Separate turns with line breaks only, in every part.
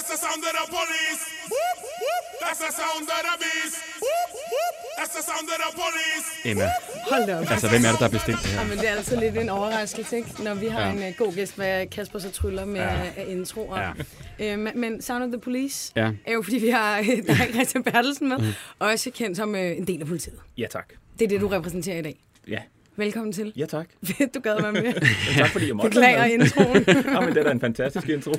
That's the sound of the police. That's the sound of the beast. That's the sound of the police.
Emma,
Hold da op.
altså hvem er det, der har bestilt det her?
Jamen, det er altså lidt en overraskelse, ikke? Når vi har
Ja.
en uh, god gæst, hvad Kasper så tryller med
Ja.
uh, introer.
Ja.
Uh, men, Sound of the Police
Ja.
er jo, fordi vi har uh, der er Christian Bertelsen med, også kendt som uh, en del af politiet.
Ja, tak.
Det er det, du repræsenterer i dag.
Ja,
Velkommen til.
ja tak.
Fedt, du gad være med.
tak fordi jeg måtte.
Beklager introen.
Ja, men det er da en fantastisk intro.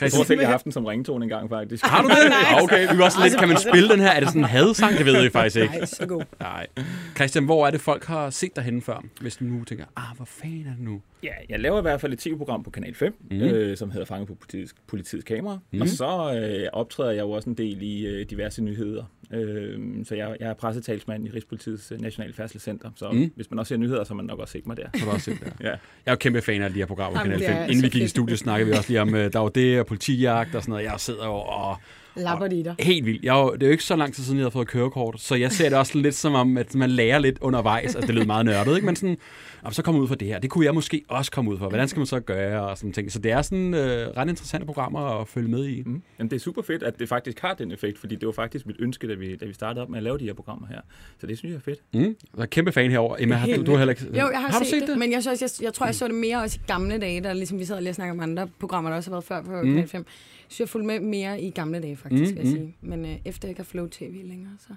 Jeg tror selv, jeg har haft den som ringtone engang, faktisk.
Har du det? Ah, okay, vi var også lidt, kan man spille den her? Er det sådan en hadsang? Det ved jeg faktisk ikke.
Nej, så god.
Nej. Christian, hvor er det, folk har set dig henne før? Hvis du nu tænker, ah, hvor fanden er det nu?
Ja, jeg laver i hvert fald et tv-program på Kanal 5,
Mhm.
mm. øh, som hedder Fanget på politiets, politiets kamera. Mm. Og så øh, optræder jeg jo også en del i øh, diverse nyheder. Øh, så jeg, jeg er pressetalsmand i Rigspolitiets øh, Nationale Færdselscenter. Så
Mm.
hvis man også ser nyheder, så har man nok også set mig der.
Så har du også set det.
Ja.
Jeg er jo kæmpe fan af de her programmer på Kanal
det er
5. Inden vi gik i studiet, snakkede vi også lige om, øh, der var det og politijagt og sådan noget. Jeg sidder jo og
Lapper de dig.
helt vildt. Jeg, det er jo ikke så lang tid siden, jeg har fået kørekort, så jeg ser det også lidt som om, at man lærer lidt undervejs. Altså, det lyder meget nørdet, ikke? Men sådan, "Jamen, så komme ud for det her. Det kunne jeg måske også komme ud for. Hvordan skal man så gøre? Og sådan ting. Så det er sådan øh, ret interessante programmer at følge med i.
Mm. Jamen, det er super fedt, at det faktisk har den effekt, fordi det var faktisk mit ønske, da vi, da vi startede op med at lave de her programmer her. Så det synes jeg er fedt.
Mm. Jeg er kæmpe fan herover. Emma, har du, du har heller ikke...
Jo, jeg har,
har du
set, det, men jeg, synes, jeg, jeg tror, jeg så det mere også i gamle dage, der ligesom vi sad lige og snakkede om andre programmer, der også har været før på
Mm.
Kanal 5. Så jeg fulgte med mere i gamle dage, faktisk,
Mm,
vil jeg
mm.
sige. Men øh, efter jeg ikke har Flow TV længere, så...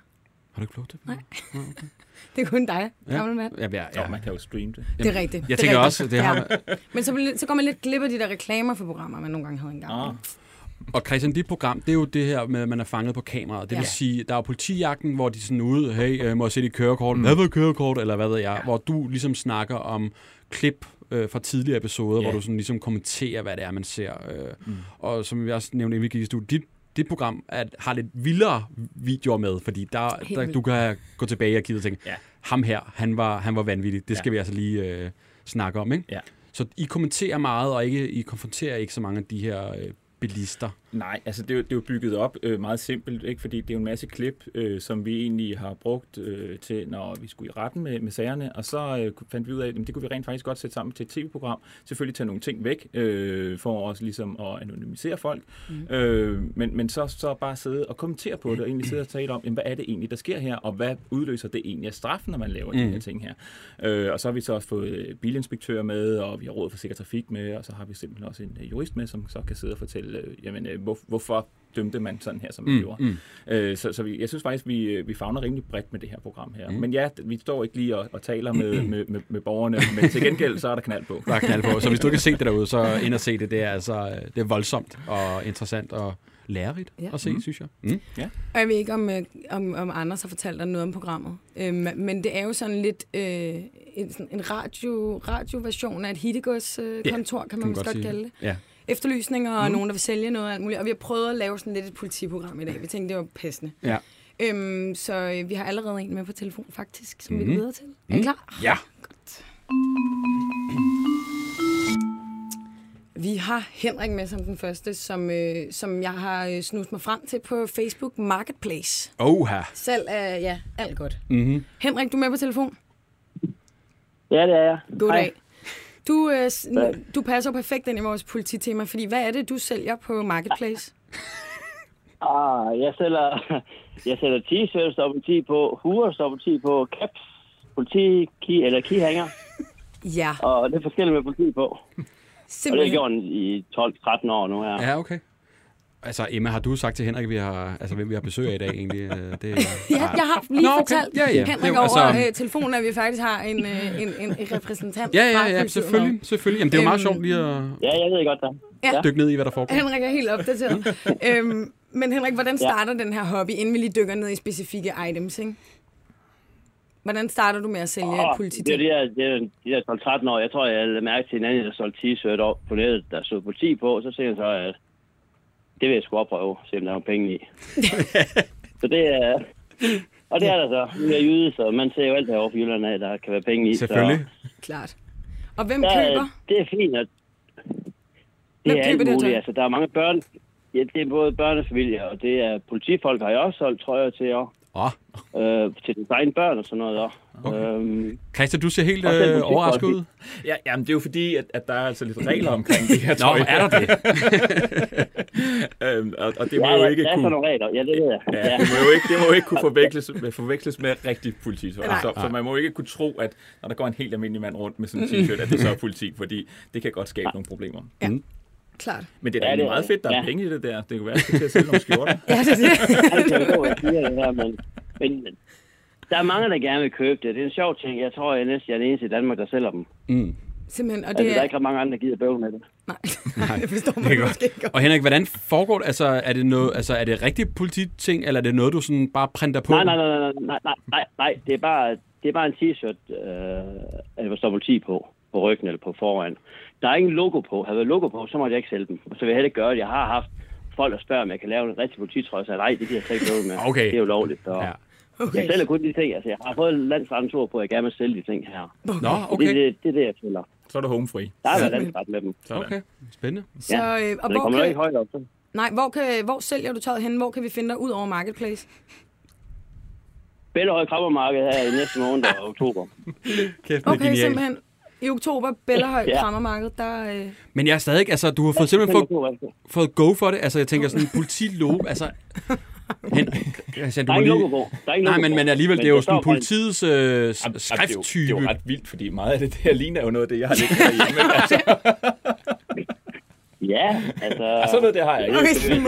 Har du ikke til det?
Nej. Det er kun dig,
Ja.
gamle mand.
Ja, ja,
Ja.
ja.
man kan jo streame det.
Det er rigtigt.
Jeg
det er
tænker
rigtigt.
også, det har
Ja. Men så, så går man lidt glip af de der reklamer for programmer, man nogle gange havde engang.
Ah.
Og Christian, dit program, det er jo det her med, at man er fanget på kameraet. Det vil
Ja.
sige, der er jo politijagten, hvor de sådan ude, hey, øh, må jeg se dit kørekort? Mm. Hvad var kørekort? Eller hvad ved jeg? Ja. Hvor du ligesom snakker om klip øh, fra tidligere episoder,
Ja.
hvor du sådan ligesom kommenterer, hvad det er, man ser. Øh,
Mm.
Og som vi også nævnte, inden vi gik i dit, dit program at, har lidt vildere videoer med, fordi der,
Helt
der du kan gå tilbage i arkivet og tænke,
Ja.
ham her, han var, han var vanvittig. Det
Ja.
skal vi altså lige øh, snakke om, ikke?
Ja.
Så I kommenterer meget, og ikke, I konfronterer ikke så mange af de her øh, bilister.
Nej, altså det er, jo, det er jo bygget op øh, meget simpelt, ikke? fordi det er jo en masse klip, øh, som vi egentlig har brugt øh, til, når vi skulle i retten med, med sagerne, og så øh, fandt vi ud af, at det kunne vi rent faktisk godt sætte sammen til et tv-program. Selvfølgelig tage nogle ting væk, øh, for også ligesom at anonymisere folk, mm. øh, men, men så, så bare sidde og kommentere på det, og egentlig sidde og tale om, jamen, hvad er det egentlig, der sker her, og hvad udløser det egentlig af straffen, når man laver mm. de
Mm.
her ting her. Øh, og så har vi så også fået øh, bilinspektør med, og vi har råd for sikker trafik med, og så har vi simpelthen også en øh, jurist med, som så kan sidde og fortælle, øh, jamen, øh, hvor, hvorfor dømte man sådan her, som man
Mm,
gjorde.
mm.
Øh, så så vi, jeg synes faktisk, vi, øh, vi fagner rimelig bredt med det her program her.
Mm.
Men ja, vi står ikke lige og, og taler med, med, med, med borgerne, men til gengæld, så er der knald på.
Der er knald på. Så hvis du ikke har set det derude, så ind og se det. Det er altså øh, det er voldsomt og interessant og lærerigt
Ja.
at se,
Mhm.
synes jeg. Mm.
Og jeg ved ikke, om, om, om Anders har fortalt dig noget om programmet. Øhm, men det er jo sådan lidt øh, en, sådan en radio, radioversion af et hittegods-kontor, øh,
Ja,
kontor, kan man måske godt kalde det.
Ja.
Efterlysninger og
Mm.
nogen, der vil sælge noget og alt muligt. Og vi har prøvet at lave sådan lidt et politiprogram i dag. Vi tænkte, det var passende.
Ja.
Øhm, så øh, vi har allerede en med på telefon, faktisk, som mm. vi
Mhm.
er videre til. Er I
Mhm.
klar?
Ja.
Godt. Vi har Henrik med som den første, som, øh, som jeg har øh, snust mig frem til på Facebook Marketplace.
Oha.
Salg af, ja, alt godt.
Mm-hmm.
Henrik, du er med på telefon?
Ja, det er jeg.
Goddag.
Hej.
Du, øh, du passer perfekt ind i vores polititema, fordi hvad er det, du sælger på Marketplace?
Ah, jeg sælger, jeg sælger t-shirts, står politi på, huer, står politi på, caps, politi, key, eller keyhanger,
Ja,
og det er forskelligt med politi på. Og det har jeg
simpelthen.
gjort i 12-13 år nu her.
Ja, okay. Altså, Emma, har du sagt til Henrik, vi har, altså, hvem vi har besøg af i dag egentlig? Øh, Det,
Ja, jeg har lige
Nå, okay.
fortalt
Ja, ja. Det er
Henrik over
altså-
øh, telefonen, at vi faktisk har en, øh, en, en, en repræsentant
Ja,
fra
ja, ja,
politiet
selvfølgelig. selvfølgelig. Jamen, det er jo meget sjovt lige at
Ja, jeg ved godt det.
Ja.
dykke ned i, hvad der foregår.
Henrik er helt opdateret. øhm, men Henrik, hvordan starter den her hobby, inden vi lige dykker ned i specifikke items, ikke? Hvordan starter du med at sælge
Åh,
politiet?
det er de der, de der, de der 12-13 år. Jeg tror, jeg lavede mærke til en anden, der solgte t-shirt på nettet, der stod politi på. Så siger jeg så, at det vil jeg sgu opprøve, se om der er nogle penge i. så det er... Og det er der så. Nu er jeg jyde, så man ser jo alt herovre for Jylland af, der kan være penge i.
Selvfølgelig.
Klart. Og hvem
Så, der,
køber?
det er fint, at det
Hvem
er alt
det
muligt.
tøj?
Altså, der er mange børn. Ja, det er både børnefamilier, og det er politifolk, har jeg også solgt trøjer til. Og,
Åh,
øh, til design børn og sådan noget. også.
Okay.
Øhm,
Christian, du ser helt øh, overrasket ud.
Ja, jamen, det er jo fordi, at, at der er altså lidt regler omkring det her
Nå,
tøj.
er der det?
øhm, og, og det må
ja,
jo
ja,
ikke
der er sådan
kunne...
nogle regler. Ja, det ved jeg.
Ja,
Ja.
det må jo ikke, det må jo ikke kunne forveksles, med- forveksles med rigtig polititøj. Så, så man må jo ikke kunne tro, at når der går en helt almindelig mand rundt med sådan en t-shirt, at det så er politi, fordi det kan godt skabe nogle problemer.
Klart.
Men det er da
Ja, det er
meget
det.
fedt, der er
Ja.
penge i det der. Det kunne være, at jeg skal sælge nogle skjorter.
Ja, det er det.
det det men, men der er mange, der gerne vil købe det. Det er en sjov ting. Jeg tror, jeg er næsten jeg er den eneste i Danmark, der sælger dem.
Mm.
Simpelthen, og
Altså,
det
der er
er...
ikke ret mange andre, der gider bøvle med det.
Nej, nej, det forstår
Det
man
er godt.
måske godt.
Og Henrik, hvordan foregår det? Altså, er det, noget, altså, er det rigtig polititing, eller er det noget, du sådan bare printer på?
Nej, nej, nej, nej, nej, nej, nej, nej. Det er bare, det er bare en t-shirt, øh, der står politi på, på ryggen eller på foran. Der er ingen logo på. Havde været logo på, så må jeg ikke sælge dem. Og så vil jeg heller ikke gøre det. Jeg har haft folk, der spørger, om jeg kan lave en rigtig polititrøje, så nej, det kan jeg slet ikke med.
Okay.
Det er jo lovligt. Så.
Ja.
Jeg
Okay.
sælger kun de ting. Altså, jeg har fået landsrettens ord på, at jeg gerne vil sælge de ting her.
Nå,
Det, er
okay.
det, det er det, jeg sælger.
Så er du home free.
Der er været landsret med dem.
Sådan.
Okay, spændende.
Så, øh, og
Så det
hvor
kommer nok ikke
kan,
højt op. Så.
nej, hvor, kan, hvor sælger du tøjet hen? Hvor kan vi finde dig ud over Marketplace?
Bellehøj Krammermarked her i næste måned og oktober.
Kæft, det er
Okay,
genialt.
simpelthen. I oktober, Bellerhøj
Ja.
Krammermarked, der... Øh,
Men jeg er stadig, altså, du har fået, simpelthen fået,
Der
fået go for det. Altså, jeg tænker sådan en politilogo, altså... Hen, Christian, du
er
må
ikke
lige...
logo på. Der er ikke
Nej, men, men alligevel, det er jo
der
sådan politiets øh,
Jamen, det, er jo, det
skrifttype.
er jo ret vildt, fordi meget af det der ligner jo noget af det, jeg har liggende derhjemme. Altså,
Ja, altså...
og sådan noget, det har jeg ikke.
Okay,
jeg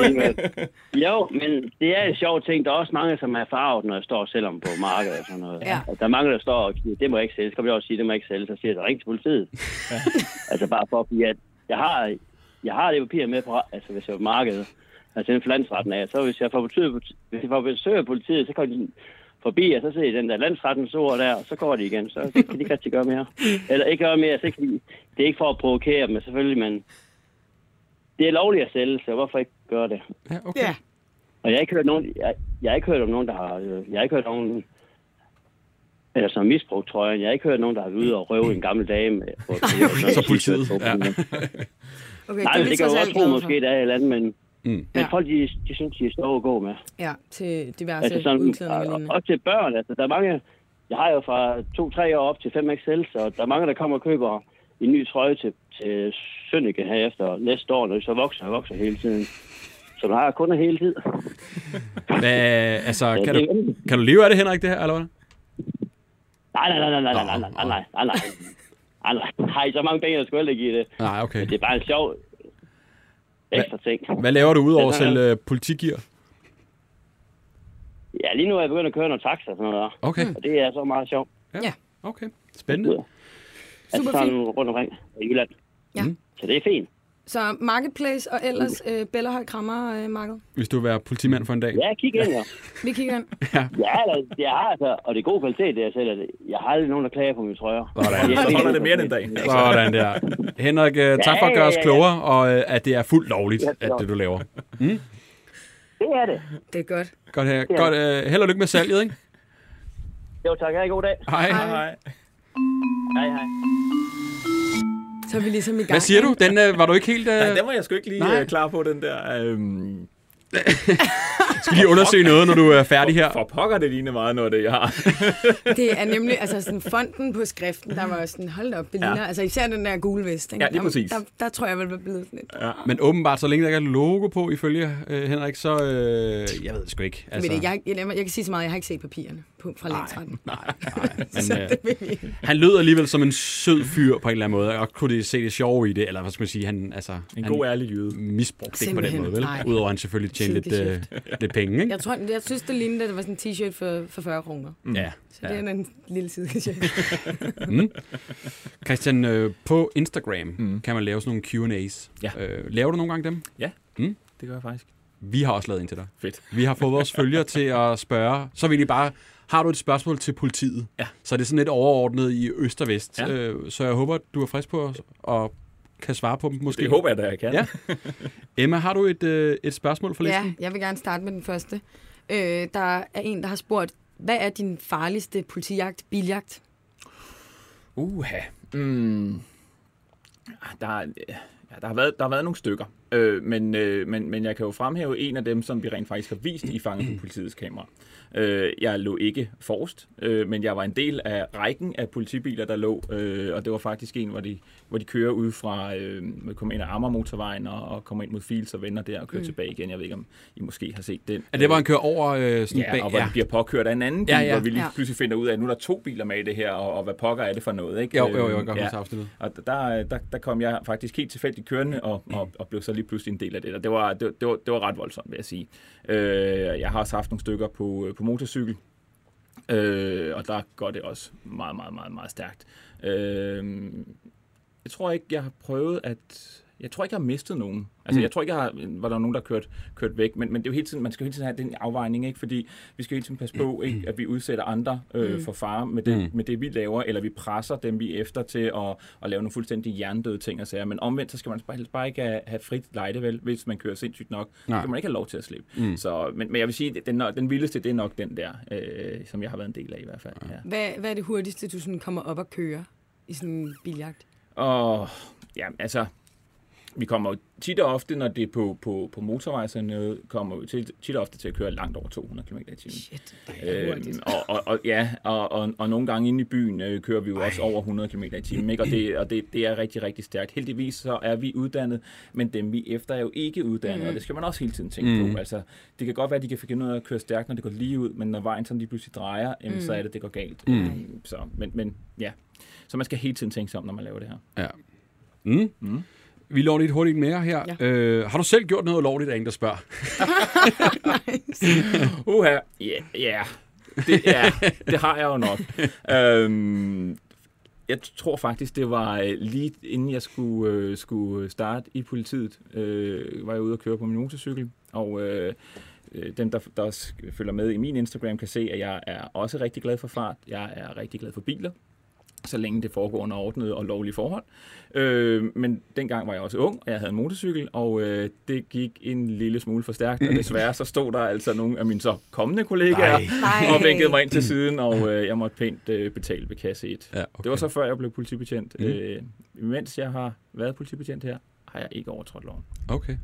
men- Jo, men det er en sjov ting. Der er også mange, som er farvet, når jeg står og sælger dem på markedet og sådan noget.
Ja.
Der er mange, der står og siger, det må jeg ikke sælge. Så kan vi også sige, det må jeg ikke sælge. Så siger jeg, ring til politiet. altså bare for at at jeg har, jeg har det papir med på, altså hvis jeg er på markedet. Altså inden for landsretten af. Så hvis jeg får politiet, hvis jeg får besøg af politiet, så kommer de forbi, og så ser jeg den der landsrettens ord der, og så går de igen. Så kan de ikke rigtig gøre mere. Eller ikke gøre mere, så kan de, det er ikke for at provokere dem, selvfølgelig, men det er lovligt at sælge, så hvorfor ikke gøre det?
Ja, okay.
ja.
Og jeg har ikke hørt nogen, jeg, jeg har ikke hørt om nogen, der har, øh, jeg har ikke hørt nogen, eller som har misbrugt trøjen. Jeg har ikke hørt nogen, der har været ude og røve en gammel dame. På,
Så politiet, ja.
Okay,
Nej,
er vi
det kan jo også tro, måske, der er et eller andet, men,
Mm.
men
Ja.
folk, de, de synes, de er sjove at gå med.
Ja, til diverse
Altså sådan,
udklædninger og
og, til børn. Altså, der er mange, jeg har jo fra 2-3 år op til 5XL, så der er mange, der kommer og køber en ny trøje til, til Sønneke her efter næste år, når de så vokser og vokser hele tiden. Så man har kun hele tid.
Hvad, altså,
Ja,
kan, du, kan du leve af det, Henrik, det her, eller hvad?
Nej, nej, nej, nej, nej, nej, nej, nej, nej, nej, nej, nej, nej, nej, så mange penge, jeg skulle ikke give det.
Nej, okay.
Det er bare en sjov ekstra ting.
Hvad laver du udover
der er-
sælge øh, politigear?
Ja, lige nu er jeg begyndt at køre noget taxa og sådan noget, der.
Okay,
og det er så meget sjovt.
Ja.
okay. Spændende.
Altså
Super
sådan
fint.
rundt omkring i Jylland.
Ja.
Så det er fint.
Så Marketplace og ellers øh, Bellerhøj Krammermarked.
Hvis du vil være politimand for en dag.
Ja, kig ind, ja.
Vi kigger ind.
Ja, altså, det er altså, og det er god kvalitet, det jeg sælger. Jeg har aldrig nogen, der klager på mine trøjer.
Sådan.
Jeg
Så
er
holder det mere end en dag. Altså,
Sådan der. Henrik, øh, tak for at
Ja,
gøre
ja,
os
ja, ja.
klogere, og øh, at det er fuldt lovligt,
Ja,
at det du laver.
Det er det.
Det er godt.
Godt, her. Godt øh, held og lykke med salget, ikke?
Jo, tak. Ha' en god dag.
Hej.
hej.
Hej, hej.
Så er vi ligesom i gang.
Hvad siger du? Den øh, var du ikke helt... Øh,
Nej, den var jeg sgu ikke lige
Nej.
øh, klar på, den der. Øhm,
skal lige undersøge noget, når du er færdig her.
for pokker, det ligner meget noget af det, jeg har.
Det er nemlig, altså sådan fonten på skriften, der var sådan, hold op, det ligner, altså især den der gule vest, ikke?
Ja, lige
Der-
præcis.
Der, der, tror jeg vel, var blevet sådan lidt.
Ja. Men åbenbart, så længe der ikke er logo på, ifølge øh, Henrik, så... Øh, jeg ved det sgu ikke.
Altså, ved det, jeg, jeg, jeg, jeg, kan sige så meget, jeg har ikke set papirerne på, fra lænsretten.
Nej, nej.
Så
Men, øh,
det vil
han lød alligevel som en sød fyr på en eller anden måde, og kunne det se det sjove i det, eller hvad skal man sige, han, altså,
En
han
god, ærlig jyde.
misbrugte det på den måde, vel?
nej.
Udover at han selvfølgelig tjente lidt, øh, lidt penge, ikke?
Jeg, tror, jeg synes, det lignede, at det var sådan en t-shirt for, for 40 kroner.
Ja.
Så det er en lille side.
Mm. Christian, øh, på Instagram mm. kan man lave sådan nogle Q&A's.
Ja.
Øh, laver du nogle gange dem?
Det gør jeg faktisk.
Vi har også lavet en til dig.
Fedt.
Vi har fået vores følgere til at spørge. Så vil de bare, har du et spørgsmål til politiet?
Ja.
Så er det sådan lidt overordnet i øst og vest.
Ja.
Øh, så jeg håber, du er frisk på os og kan svare på dem måske.
Det håber jeg, da jeg kan.
Ja. Emma, har du et, øh, et spørgsmål for
ja,
listen?
jeg vil gerne starte med den første. Øh, der er en, der har spurgt, hvad er din farligste politijagt, biljagt?
Uha. Mm. Der, er- ja, der, har været, der har været nogle stykker. Øh, men, øh, men, men jeg kan jo fremhæve en af dem, som vi rent faktisk har vist i fanget på politiets kamera. Øh, jeg lå ikke forrest, øh, men jeg var en del af rækken af politibiler, der lå, øh, og det var faktisk en, hvor de, hvor de kører ud fra, øh, kommer ind af Amagermotorvejen og, og kommer ind mod Fils og vender der og kører mm. tilbage igen. Jeg ved ikke, om I måske har set den.
Er det, hvor han kører over øh, sådan
Ja,
bag?
og hvor ja. de bliver påkørt af en anden bil,
Ja,
ja,
ja.
ja. hvor vi lige
Ja.
pludselig finder ud af, at nu er der to biler med i det her, og, og hvad pokker er det for noget, ikke?
Jo, jo, jo, jeg
Øhm,
kan huske afsnittet.
Og der, der, der kom jeg faktisk helt tilfældigt kørende, og, og, og blev så lige pludselig en del af det. Og det var, det, det var, det var ret voldsomt, vil jeg sige. Øh, jeg har også haft nogle stykker på, på motorcykel, øh, og der går det også meget, meget, meget, meget stærkt. Øh, jeg tror ikke, jeg har prøvet at... Jeg tror ikke, jeg har mistet nogen. Altså,
Mm.
mm. jeg tror ikke, jeg har, var der nogen, der kørt, kørt væk. Men, men det er jo hele tiden, man skal jo hele tiden have den afvejning, ikke? Fordi vi skal jo hele tiden passe på, ikke? At vi udsætter andre øh,
Mm.
for fare med det,
Mm.
mm. med det, vi laver, eller vi presser dem, vi er efter til at, at lave nogle fuldstændig hjernedøde ting og sager. Men omvendt, så skal man bare, helst bare ikke have, have frit lejde, vel? Hvis man kører sindssygt nok,
Nej.
så kan man ikke have lov til at slippe.
Mm.
Så, men, men jeg vil sige, den, den vildeste, det er nok den der, øh, som jeg har været en del af i hvert fald. Ja.
Hvad, hvad er det hurtigste, du sådan kommer op og kører i sådan en biljagt?
Og ja, altså, vi kommer tit og ofte, når det er på, på, på motorvej sådan noget, kommer vi til, tit og ofte til at køre langt over 200 km i timen.
Shit, det er
Øhm, og, og, og, ja, og, og, og nogle gange inde i byen øh, kører vi jo også over 100 km i timen, ikke? og, det, og det, det er rigtig, rigtig stærkt. Heldigvis så er vi uddannet, men dem vi efter er jo ikke uddannet, mm. og det skal man også hele tiden tænke
Mm.
på. Altså, det kan godt være, at de kan finde ud af at køre stærkt, når det går lige ud, men når vejen sådan lige pludselig drejer, jamen, så er det, det går galt.
Mm.
Øhm, Så, men, men ja, så man skal hele tiden tænke sig om, når man laver det her.
Ja. Mm.
Mm.
Vi lover lige et hurtigt mere her.
Ja.
Øh, har du selv gjort noget ulovligt, er en, der spørger?
Uha, ja, ja. Det, ja, det har jeg jo nok. øhm, jeg tror faktisk, det var øh, lige inden jeg skulle, øh, skulle starte i politiet, øh, var jeg ude og køre på min motorcykel, og øh, øh, dem, der, der følger med i min Instagram, kan se, at jeg er også rigtig glad for fart. Jeg er rigtig glad for biler, så længe det foregår under ordnede og lovlige forhold. Øh, men dengang var jeg også ung, og jeg havde en motorcykel, og øh, det gik en lille smule for stærkt, og desværre så stod der altså nogle af mine så kommende kollegaer
Nej.
og vinkede mig ind til siden, og øh, jeg måtte pænt øh, betale ved kasse 1.
Ja,
Okay. Det var så før jeg blev politibetjent.
Mm.
Mm. Øh, mens jeg har været politibetjent her, har jeg ikke overtrådt loven.
Okay.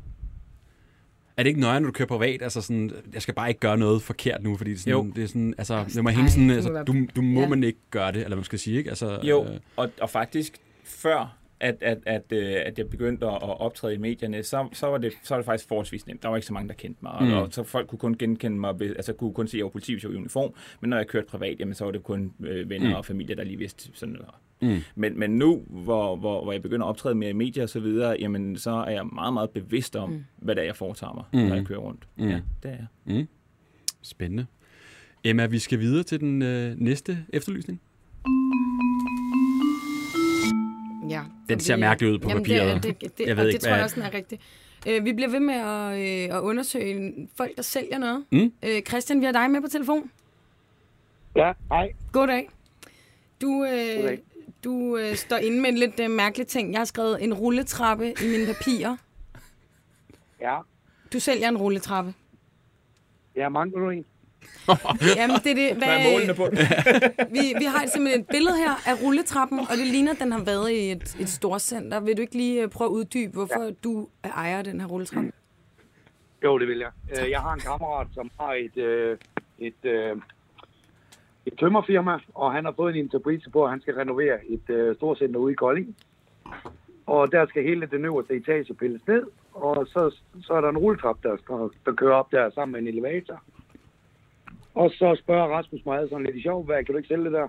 Er det ikke nøje, når du kører privat? Altså sådan, jeg skal bare ikke gøre noget forkert nu, fordi sådan,
Jo.
det er sådan, altså, det må hænge sådan,
det
altså, du, du må
Ja.
man ikke gøre det, eller man skal sige, ikke? Altså,
Jo,
øh,
og, og faktisk før at, at, at, øh, at jeg begyndte at at optræde i medierne, så, så, var det, så var det faktisk forholdsvis nemt. Der var ikke så mange, der kendte mig, og,
Mm.
og så folk kunne kun genkende mig, altså kunne kun se, at jeg var politi, hvis jeg var i uniform, men når jeg kørte privat, jamen, så var det kun øh, venner
Mm.
og familie, der lige vidste sådan noget.
mm.
Men, men nu, hvor, hvor, hvor jeg begynder at optræde mere i medier og så videre, jamen, så er jeg meget, meget bevidst om,
Mm.
hvad det er, jeg foretager mig,
Mm.
når jeg kører rundt.
Mm.
Ja, det er jeg.
Mm. Spændende. Emma, vi skal videre til den øh, næste efterlysning. Den ser mærkelig ud på
Jamen,
papiret.
Det, det, det,
Jeg ved
og
ikke,
det tror jeg også, den er rigtig. Øh, vi bliver ved med at, øh, at undersøge folk, der sælger noget.
Mm.
Øh, Christian, vi har dig med på telefon.
Ja, hej.
Goddag. Du, øh,
Goddag.
du øh, står inde med en lidt øh, mærkelig ting. Jeg har skrevet en rulletrappe i mine papirer.
Ja,
Du sælger en rulletrappe.
jeg mangler du en.
Jamen, det er det.
Hvad er målene på det?
vi, vi har simpelthen et billede her af rulletrappen, og det ligner, at den har været i et, et storcenter. Vil du ikke lige øh, prøve at uddybe, hvorfor ja. du er ejer den her rulletrappe?
Jo, det vil jeg. Øh, Jeg har en kammerat, som har et, øh, et, øh, et tømmerfirma, og han har fået en interprise på, at han skal renovere et øh, storcenter ude i Kolding. Og der skal hele den øverste etage pilles ned, og så, så er der en rulletrap, der, der, der kører op der sammen med en elevator. Og så spørger Rasmus mig sådan lidt i sjov, hvad kan du ikke sælge det der?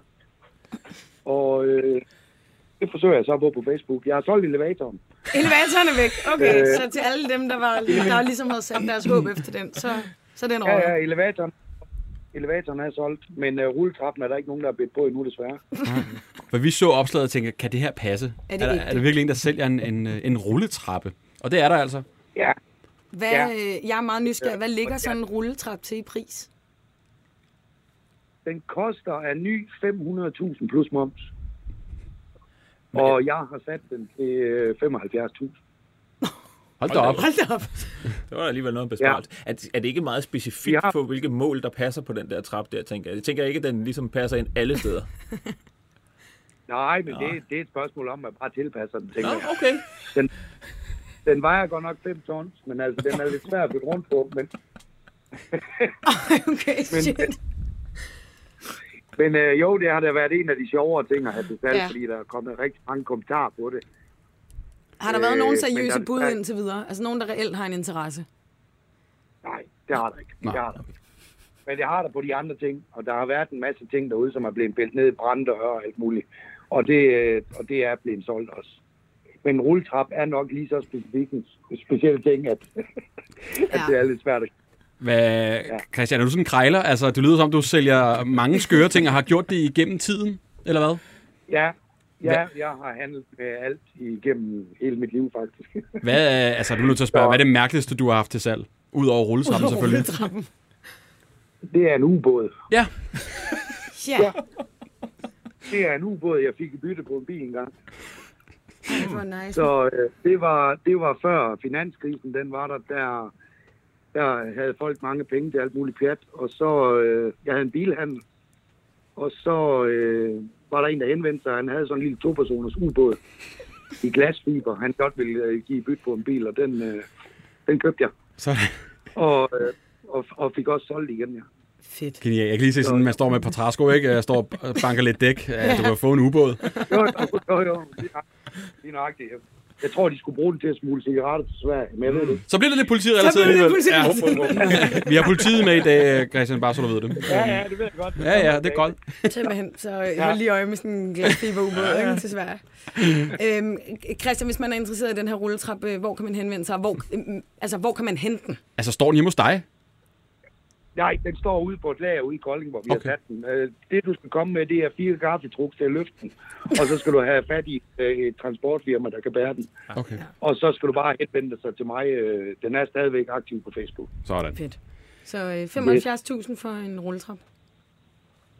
Og øh, det forsøger jeg så på på Facebook. Jeg har solgt elevatoren.
Elevatoren er væk. Okay,
Øh.
så til alle dem, der, var, der ligesom havde sat deres håb efter den, så, så er den
Ja,
røget.
ja, elevatoren, elevatoren er solgt, men uh, rulletrappen er der ikke nogen, der er bedt på endnu, desværre.
For vi så opslaget og tænkte, kan det her passe?
Er det
er, der, er der virkelig en, der sælger en, en, øh, en rulletrappe? Og det er der altså.
Ja,
Hvad,
Ja.
øh, jeg er meget nysgerrig. Hvad ligger sådan en rulletrap til i pris?
Den koster af ny 500.000 plus moms. Og jeg har sat den til øh, 75.000.
Hold da op.
Hold da op.
Det var alligevel noget besparelse. Ja. Er, er det ikke meget specifikt
Ja.
for, hvilke mål, der passer på den der trap der, tænker jeg? Jeg tænker ikke, at den ligesom passer ind alle steder.
Nej, men
Nå.
det, det er et spørgsmål om, at man bare tilpasser den,
Nå,
tænker jeg.
okay.
den vejer godt nok 5 tons, men altså, den er lidt svær at blive rundt på. Men,
Okay, shit.
men øh, jo, det har da været en af de sjovere ting at have salg,
Ja.
fordi der er kommet rigtig mange kommentarer på det.
Har der været nogen
Øh, men
seriøse
der-
bud
der-
indtil videre? Altså nogen, der reelt har en interesse?
Nej, det har der ikke.
Nej.
Det har der. ikke. Men det har der på de andre ting, og der har været en masse ting derude, som er blevet bæltet ned i branddøre og alt muligt. Og det, øh, og det er blevet solgt også. Men en rulletrap er nok lige så specifik en speciel ting, at, at
Ja.
det er lidt svært at
Hvad, Christian, er du sådan en krejler? Altså, det lyder som, du sælger mange skøre ting og har gjort det igennem tiden, eller hvad?
Ja, ja, jeg har handlet med alt igennem hele mit liv, faktisk.
Hvad, er- altså, du er nødt til at spørge,
Så-
hvad er det mærkeligste, du har haft til salg? Udover rulletrappen selvfølgelig.
Rulletrappen.
Det er en ubåd.
Ja,
Ja,
Det er en ubåd, jeg fik i bytte på en bil engang.
det var nice.
Så øh, det, var, det var før finanskrisen, den var der, der, der havde folk mange penge til alt muligt pjat. Og så, øh, jeg havde en bilhandel, og så øh, var der en, der henvendte sig, han havde sådan en lille to-personers ubåd i glasfiber. Han godt ville øh, give bytte på en bil, og den, øh, den købte jeg.
så
Og, øh, og, og fik også solgt igen, ja.
Fedt.
genialt. Jeg kan lige se sådan, man står med et par træsko, ikke? Jeg står og banker lidt dæk. Ja, du kan få en ubåd.
Jo, jo, jo, jo. Det det er nøjagtigt. Jeg tror, de skulle bruge den til at smule cigaretter til Sverige, men jeg ved det ikke.
Så bliver det lidt politirelateret
Så bliver det
alligevel.
politirelateret.
Ja. Vi har politiet med i dag, Christian, bare så du ved det.
Ja, ja, det ved jeg godt.
Ja, ja, det er godt.
Simpelthen. Så jeg holdt lige øje med sådan en glasfiberubåd ikke, til Sverige. Øhm, Christian, hvis man er interesseret i den her rulletrap, øh, hvor kan man henvende sig? Hvor, øhm, altså, hvor kan man hente den?
Altså, står den hjemme hos dig?
Nej, den står ude på et lager ude i Kolding, hvor vi
Okay.
har sat den. Øh, Det, du skal komme med, det er fire kaffetruks til at løfte den. Og så skal du have fat i øh, et transportfirma, der kan bære den.
Okay.
Og så skal du bare henvende sig til mig. Øh, Den er stadigvæk aktiv på Facebook.
Sådan.
Fedt. Så øh, 75.000 for en rulletrap.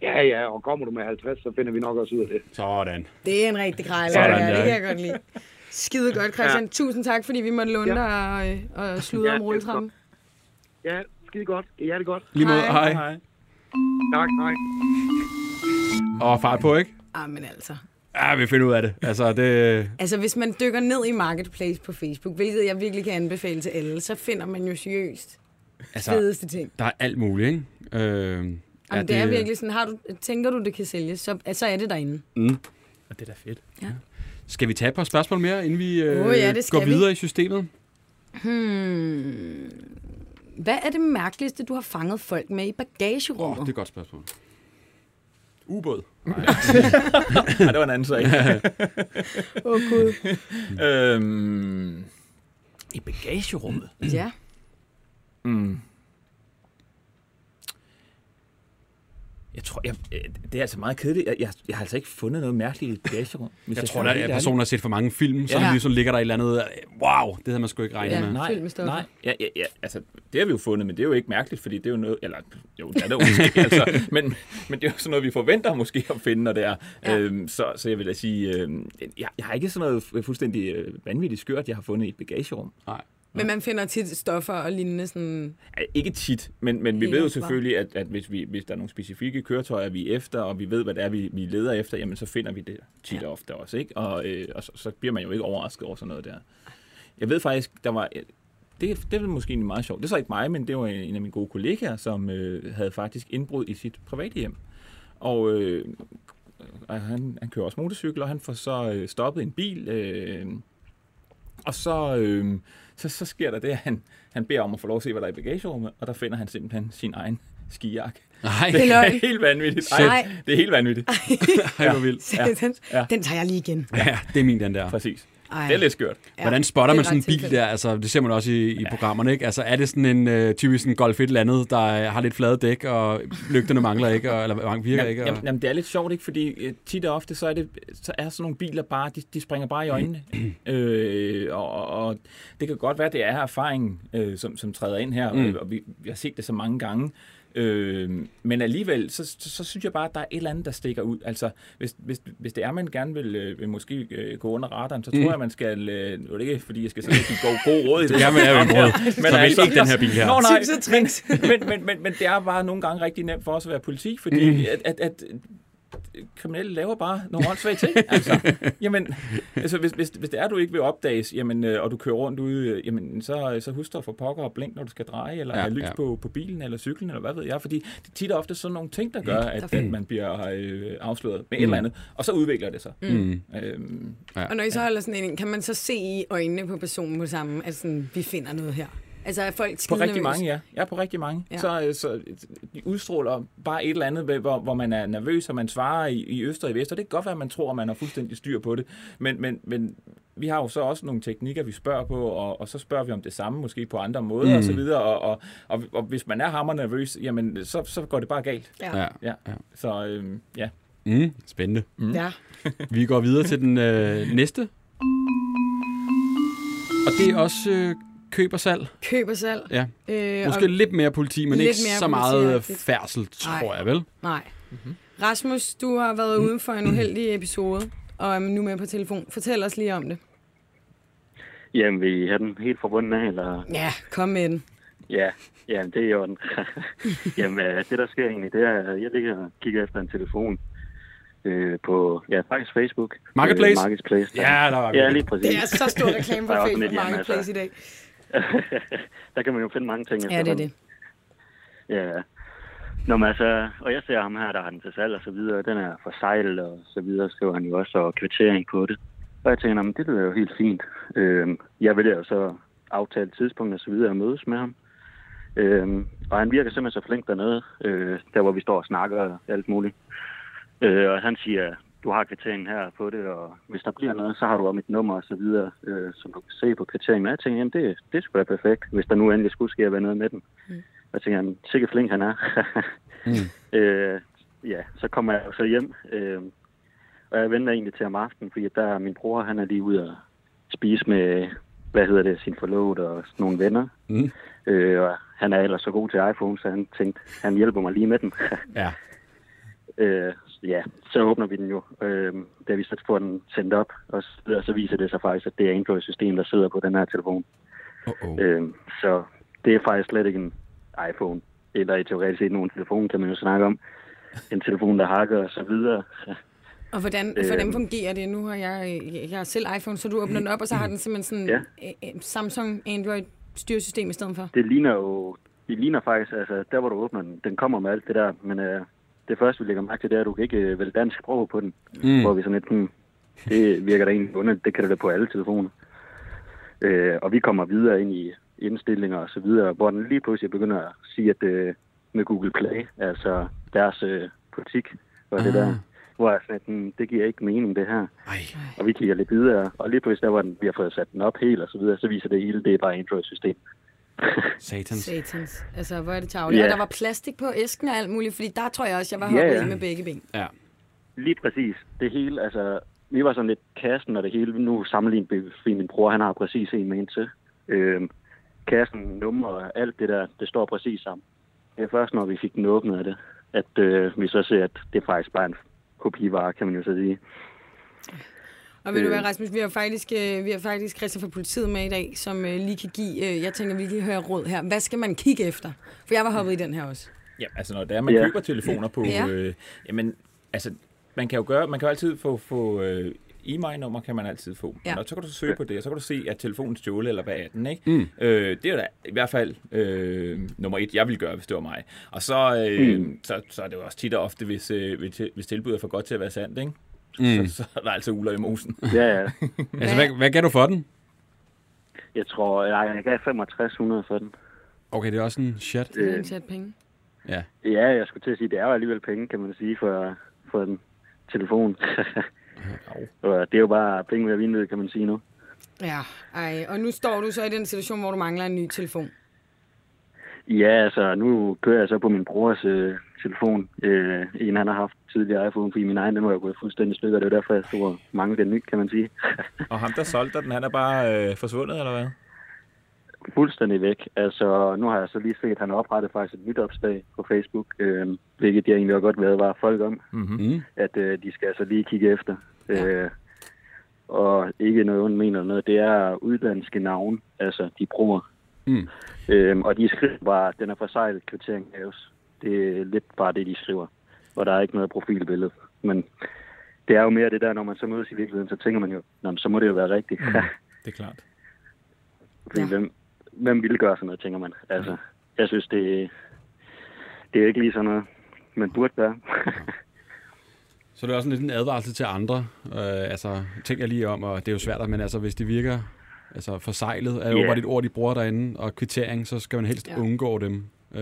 Ja, ja, og kommer du med 50, så finder vi nok også ud af det.
Sådan.
Det er en rigtig krejler.
Sådan,
ja. Det kan jeg godt lide. Skide godt, Christian. Ja. Tusind tak, fordi vi måtte låne
Ja.
dig og, og sludre
Ja,
om rulletrappen.
Ja, skide godt. Ja, det er godt.
Lige måde,
Hej.
hej.
Tak, hej.
Og fart på, ikke?
Ah, men altså.
Ja, vi finder ud af det. Altså, det...
Altså, hvis man dykker ned i Marketplace på Facebook, hvilket jeg virkelig kan anbefale til alle, så finder man jo seriøst
Altså,
fedeste ting.
der er alt muligt, ikke? Øh,
Jamen, ja, det, det er virkelig sådan, har du, tænker du, det kan sælges, så, så er det derinde.
Og det er da fedt.
Skal vi tage et par spørgsmål mere, inden vi øh,
Åh, ja,
går
vi.
videre i systemet?
Hmm. Hvad er det mærkeligste, du har fanget folk med i bagagerummet?
det er et godt spørgsmål. Ubåd.
Nej, det var en anden sag.
Åh, oh, Gud.
øhm, I bagagerummet?
Ja.
Mm. Jeg tror, jeg, øh, det er altså meget kedeligt. Jeg, jeg, jeg har altså ikke fundet noget mærkeligt i et bagagerum. hvis
Jeg tror, der er personer, der har set for mange film, så
Ja.
ligesom ligger der et eller andet, wow, det havde man sgu ikke regnet
Ja.
med.
Nej, nej. Ja, ja, ja, altså, det har vi jo fundet, men det er jo ikke mærkeligt, fordi det er jo noget, eller jo, det er det jo måske, altså, men, men det er jo sådan noget, vi forventer måske at finde, når det er.
Ja.
Øhm, så, så jeg vil da sige, øhm, jeg, jeg har ikke sådan noget fu- fuldstændig øh, vanvittigt skørt, jeg har fundet i et bagagerum.
Nej.
Men man finder tit stoffer og lignende sådan...
Ja, Ikke tit, men, men vi ved jo selvfølgelig, at, at hvis, vi, hvis der er nogle specifikke køretøjer, vi er efter, og vi ved, hvad det er, vi, vi leder efter, jamen så finder vi det tit og ofte også, ikke? Og, øh, og så, så bliver man jo ikke overrasket over sådan noget der. Jeg ved faktisk, der var... Det, det er måske egentlig meget sjovt. Det er så ikke mig, men det var en, af mine gode kollegaer, som øh, havde faktisk indbrud i sit private hjem. Og øh, han, han kører også motorcykel, og han får så øh, stoppet en bil, øh, og så, øh, så, så sker der det, at han, han beder om at få lov at se, hvad der er i bagagerummet, og der finder han simpelthen sin egen skijakke.
Nej,
Det er
helt vanvittigt.
Nej.
Ej, det er helt vanvittigt.
Ej, hvor vildt.
Ja. Den,
ja.
den tager jeg lige igen.
Ja, det er min, den der.
Præcis.
Ej.
Det er lidt skørt.
Ja,
Hvordan spotter
er
man sådan en bil der? Altså, det ser man også i, i programmerne, ikke? Altså, er det sådan en øh, typisk en Golf 1 eller andet, der øh, har lidt flade dæk, og lygterne mangler ikke, og, eller virker
Jamen,
ikke? Og...
jamen, jamen, det er lidt sjovt, ikke? Fordi øh, tit og ofte, så er, det, så er sådan nogle biler bare, de, de springer bare i øjnene. øh, og, og, og det kan godt være, det er erfaringen, øh, som, som træder ind her,
Mm.
mm. og vi, vi har set det så mange gange. Øh, men alligevel, så, så, så synes jeg bare, at der er et eller andet, der stikker ud. Altså, hvis, hvis, hvis det er, man gerne vil, øh, vil måske øh, gå under radaren, så tror
Mm.
jeg, man skal... Øh, nu er det ikke, fordi jeg skal sådan give god, god råd i det.
Det er med at råd. Så vælg ikke den her bil her.
Nå, nej, men, men, men, men, men det er bare nogle gange rigtig nemt for os at være politi, fordi
mm.
at, at, at kriminelle laver bare nogle åndssvage ting. Altså, jamen, altså hvis, hvis, hvis det er, du ikke vil opdages, jamen, øh, og du kører rundt ude, øh, jamen, så, så husk dig at få pokker og blink, når du skal dreje, eller
Ja,
ja, have lys
ja.
ja. på, på bilen eller cyklen, eller hvad ved jeg. Fordi det er tit og ofte sådan nogle ting, der gør, at, at man bliver øh, afsløret med mm. et eller andet. Og så udvikler det sig.
Mm.
Øhm,
Og når I så holder sådan en, kan man så se i øjnene på personen på sammen, at sådan, vi finder noget her? Altså er folk
På rigtig
nervøse?
mange, ja. Ja, på rigtig mange.
Ja.
Så, så de udstråler bare et eller andet, ved, hvor, hvor man er nervøs, og man svarer i, i øst og i vest. Og det kan godt være, at man tror, at man har fuldstændig styr på det. Men, men, men vi har jo så også nogle teknikker, vi spørger på, og, og så spørger vi om det samme, måske på andre måder
Mm.
og så videre. Og, og, og, og hvis man er hammer nervøs, jamen, så, så går det bare galt.
Ja.
Ja.
Ja. Så øhm, ja.
Mm, spændende.
ja.
Vi går videre til den øh, næste. Og det er også øh, køb og salg.
Køb og salg.
Ja.
Øh,
Måske
og,
lidt mere politi, men ikke
mere
så meget øh, færdsel, tror
Nej.
jeg vel.
nej. Rasmus, du har været uden for en uheldig episode, og er nu med på telefon. Fortæl os lige om det.
Jamen, vil I have den helt forbundet af, eller?
Ja, kom med den.
Ja, jamen, det er jo den. jamen, øh, det der sker egentlig, det er, at jeg ligger og kigger efter en telefon øh, på, ja, faktisk Facebook.
Marketplace?
Øh, Marketplace.
Ja, der var
Ja, lige præcis.
Det er så stor reklame på Facebook
jamen,
Marketplace i
altså.
dag.
der kan man jo finde mange ting.
Ja, det er det.
Ja. Nå, men altså, og jeg ser ham her, der har den til salg og så videre. Den er for sejl og så videre, skriver han jo også, og kvittering på det. Og jeg tænker, "Nå, men det lyder jo helt fint. Øh, jeg vil jo så aftale tidspunkt og så videre og mødes med ham. Øh, og han virker simpelthen så flink dernede, øh, der hvor vi står og snakker og alt muligt. Øh, og han siger, du har kvitteringen her på det, og hvis der bliver noget, så har du også mit nummer og så videre, øh, som du kan se på kvitteringen. Og jeg tænker, jamen det, det skulle da perfekt, hvis der nu endelig skulle ske at være noget med den. Mm. Jeg tænker, jamen, sikkert flink han er.
Mm.
øh, ja, så kommer jeg så hjem, øh, og jeg venter egentlig til om aftenen, fordi der er min bror, han er lige ude og spise med, hvad hedder det, sin forlovede og sådan nogle venner.
Mm.
Øh, og han er ellers så god til iPhone, så han tænkte, han hjælper mig lige med den.
Ja.
Øh, ja, så åbner vi den jo, øh, da vi så får den sendt op, og så, så viser det sig faktisk, at det er Android-system, der sidder på den her telefon.
Uh-oh.
Øh, så det er faktisk slet ikke en iPhone, eller i teoretisk set nogen telefon, kan man jo snakke om. En telefon, der hakker og så videre.
Og hvordan,
Øh.
hvordan fungerer det? Nu har jeg, jeg har selv iPhone, så du åbner den op, og så har den simpelthen sådan
Ja.
ja. Samsung Android styresystem i stedet for.
Det ligner jo, det ligner faktisk, altså der hvor du åbner den, den kommer med alt det der, men øh, det første vi lægger mærke til, det er, at du kan ikke øh, vælge dansk sprog på den. Mm. Hvor vi sådan lidt, hmm, det virker da egentlig underligt, det kan du da på alle telefoner. Øh, og vi kommer videre ind i indstillinger og så videre, hvor den lige pludselig begynder at sige, at øh, med Google Play, altså deres øh, politik, og det
Ah.
der, hvor jeg sådan, hmm, det giver ikke mening det her.
Ej.
Og vi kigger lidt videre, og lige pludselig der, hvor den, vi har fået sat den op helt og så videre, så viser det hele, det er bare Android-system.
Satans.
Satans. Altså, hvor er det tavligt.
Ja.
Og der var plastik på æsken og alt muligt, fordi der tror jeg også, jeg var
Ja,
hoppet
ja.
i med begge ben.
Ja.
Lige præcis. Det hele, altså, vi var sådan lidt kassen og det hele. Nu sammenlignet fordi min bror, han har præcis en med en til. Øhm, kassen, nummer og alt det der, det står præcis sammen. Det er først, når vi fik den åbnet af det, at øh, vi så ser, at det faktisk bare en kopivare, kan man jo så sige.
Og ved du
Øh.
hvad, Rasmus, vi har faktisk, øh, vi har faktisk Christian fra politiet med i dag, som øh, lige kan give, øh, jeg tænker, vi kan høre råd her. Hvad skal man kigge efter? For jeg var hoppet i den her også.
Ja, altså når det er, man
Ja.
køber telefoner på,
Ja.
øh, jamen, altså, man kan jo gøre, man kan jo altid få, få øh, e-mail-nummer kan man altid få.
Ja.
Og så kan du søge på det, og så kan du se, at telefonen stjålet, eller hvad er den, ikke?
Mm.
Øh, det er da i hvert fald øh, nummer et, jeg vil gøre, hvis det var mig. Og så, øh, mm. så, så er det jo også tit og ofte, hvis, øh, hvis, hvis tilbuddet er for godt til at være sandt, ikke?
Mm.
Så, så er der altså uler i mosen.
Ja, ja.
Altså, hvad, hvad gav du for den?
Jeg tror, jeg, jeg gav 6500 for den.
Okay, det er også en chat.
Det er
Øh.
en chat penge.
Ja.
Ja, jeg skulle til at sige, det er jo alligevel penge, kan man sige, for, for en telefon. og det er jo bare penge ved vinde, kan man sige nu.
Ja, ej. Og nu står du så i den situation, hvor du mangler en ny telefon.
Ja, altså nu kører jeg så på min brors øh, telefon. Øh, en han har haft tidligere iPhone, fordi min egen den var jo gået fuldstændig stykker. Det er derfor, jeg stod og manglede en ny, kan man sige.
Og ham, der solgte den, han er bare øh, forsvundet, eller hvad?
fuldstændig væk. Altså, nu har jeg så lige set, at han har oprettet faktisk et nyt opslag på Facebook, øh, hvilket jeg egentlig har godt været var folk om,
Mm-hmm.
Mm.
at øh, de skal altså lige kigge efter.
Ja.
Øh, og ikke noget, hun mener noget. Det er udlandske navn, altså de bruger.
Mm.
Øhm, og de skriver bare, den er forsejlet kvittering haves. Det er lidt bare det, de skriver. Og der er ikke noget profilbillede. Men det er jo mere det der, når man så mødes i virkeligheden, så tænker man jo, Nå, så må det jo være rigtigt. Mm.
Det er klart.
Fordi
Ja.
hvem, hvem ville gøre sådan noget, tænker man. Altså, jeg synes, det, det er ikke lige sådan noget, man burde gøre.
Så det er også lidt en advarsel til andre. Øh, altså, tænk jeg lige om, og det er jo svært, men altså, hvis det virker altså, forsejlet, er jo
Ja.
bare dit ord, de bruger derinde, og kvittering, så skal man helst
ja.
undgå dem. Øh,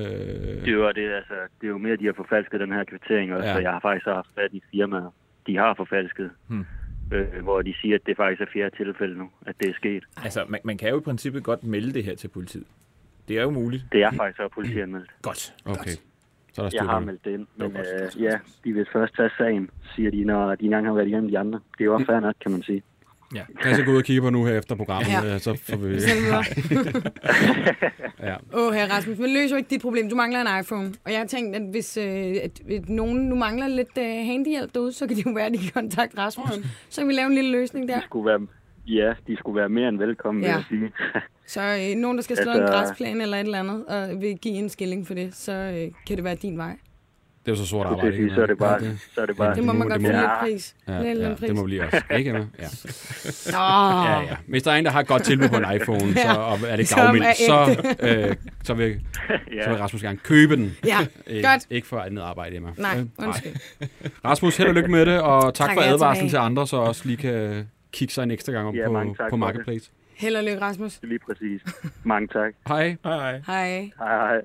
Det er jo, det, altså, det er jo mere, de har forfalsket den her kvittering også,
Ja.
jeg har faktisk haft fat i firmaer, de har forfalsket,
Hmm.
øh, hvor de siger, at det faktisk er fjerde tilfælde nu, at det er sket.
Altså, man, man kan jo i princippet godt melde det her til politiet. Det er jo muligt.
Det er faktisk så politianmeldt.
Godt.
okay. Så er der
Jeg har
det.
meldt det ind, men
Det var
øh, ja, de vil først tage sagen, siger de, når de engang har været igennem de andre. Det er jo også fair nok, kan man sige.
Kan jeg så gå ud og kigge på nu her efter programmet,
Ja.
ja. så får vi...
Det.
Ja.
Åh, oh, her Rasmus, men løser jo ikke dit problem. Du mangler en iPhone. Og jeg har tænkt, at hvis øh, at, at nogen nu mangler lidt øh, handyhjælp derude, så kan det jo være, at de kan kontakte Rasmus. Så kan vi lave en lille løsning der.
De skulle være, ja, de skulle være mere end velkommen,
Ja.
vil jeg sige.
Så øh, nogen, der skal slå en
Altså-
græsplæne eller et eller andet, og vil give en skilling for det, så øh, kan det være din vej.
Det er jo så sort arbejde.
at sige,
ikke?
så er det bare,
Ja, det,
så er det bare
Det må
det
man
må-
godt
det
få lidt
Ja.
pris.
ja, ja,
pris.
det må vi også. Ikke, Emma? Ja.
Åh,
Ja, ja. Hvis der er en, der har et godt tilbud på en iPhone, så
Ja.
og er det gavmildt, så, øh, så, vil, så
ja.
vil Rasmus gerne købe den.
Ja,
Øh,
godt.
Ikke for andet arbejde, Emma.
Nej,
Øh,
undskyld.
Rasmus, held og lykke med det, og tak
Tak,
for advarslen til andre, så også lige kan kigge sig en ekstra gang op
Ja,
på,
tak
på Marketplace.
Held og lykke, Rasmus.
Lige præcis. Mange tak.
Hej.
Hej, hej.
Hej.
Hej, hej.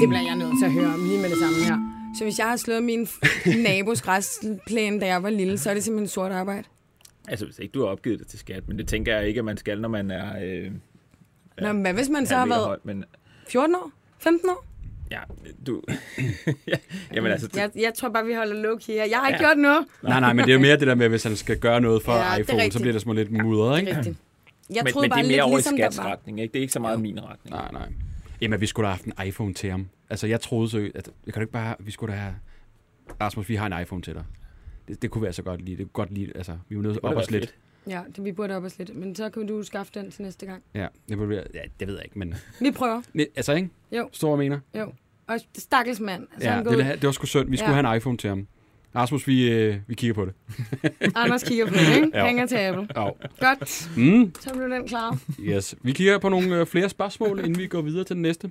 Det bliver jeg nødt til at høre om lige med det samme her. Så hvis jeg har slået min nabos græsplæne, da jeg var lille, så er det simpelthen sort arbejde.
Altså, hvis ikke du har opgivet det til skat, men det tænker jeg ikke, at man skal, når man er... Øh,
Nå, men hvad hvis man så har været
høj, men
14 år? 15 år?
ja, du... ja, jamen altså,
Jeg, jeg tror bare, vi holder low her. Jeg har ikke
Ja.
gjort noget.
Nej, nej, men det er jo mere det der med, hvis han skal gøre noget for
Ja,
ja,
det
iPhone, så bliver det små lidt mudret,
Det
ikke?
er rigtigt. Jeg
men,
troede
men det
bare
er mere
lidt
over
ligesom
i
der
skats retning, ikke? Det er ikke så meget min retning.
Nej, nej. Jamen, vi skulle da have haft en iPhone til ham. Altså, jeg troede så, at jeg kan ikke bare, vi skulle da have, Rasmus, vi har en iPhone til dig. Det, det kunne være så godt lige. Det kunne godt lige, altså, vi jo nødt til
Det
op os lidt.
Ja, det, vi burde op os lidt. Men så kan du skaffe den til næste gang.
Ja, det, burde være, ja, det ved jeg ikke, men...
Vi prøver.
Ne, altså, ikke?
Jo.
Stor mener.
Jo. Og stakkels mand. Altså,
Ja,
han
det,
går
det, det var sgu synd. Vi skulle
Ja.
have en iPhone til ham. Rasmus, vi, øh, vi kigger på det.
Anders kigger på det, ikke?
Ja.
Hænger til Apple.
Ja.
Godt.
Mm,
Så blev den klar.
yes. Vi kigger på nogle øh, flere spørgsmål, inden vi går videre til den næste.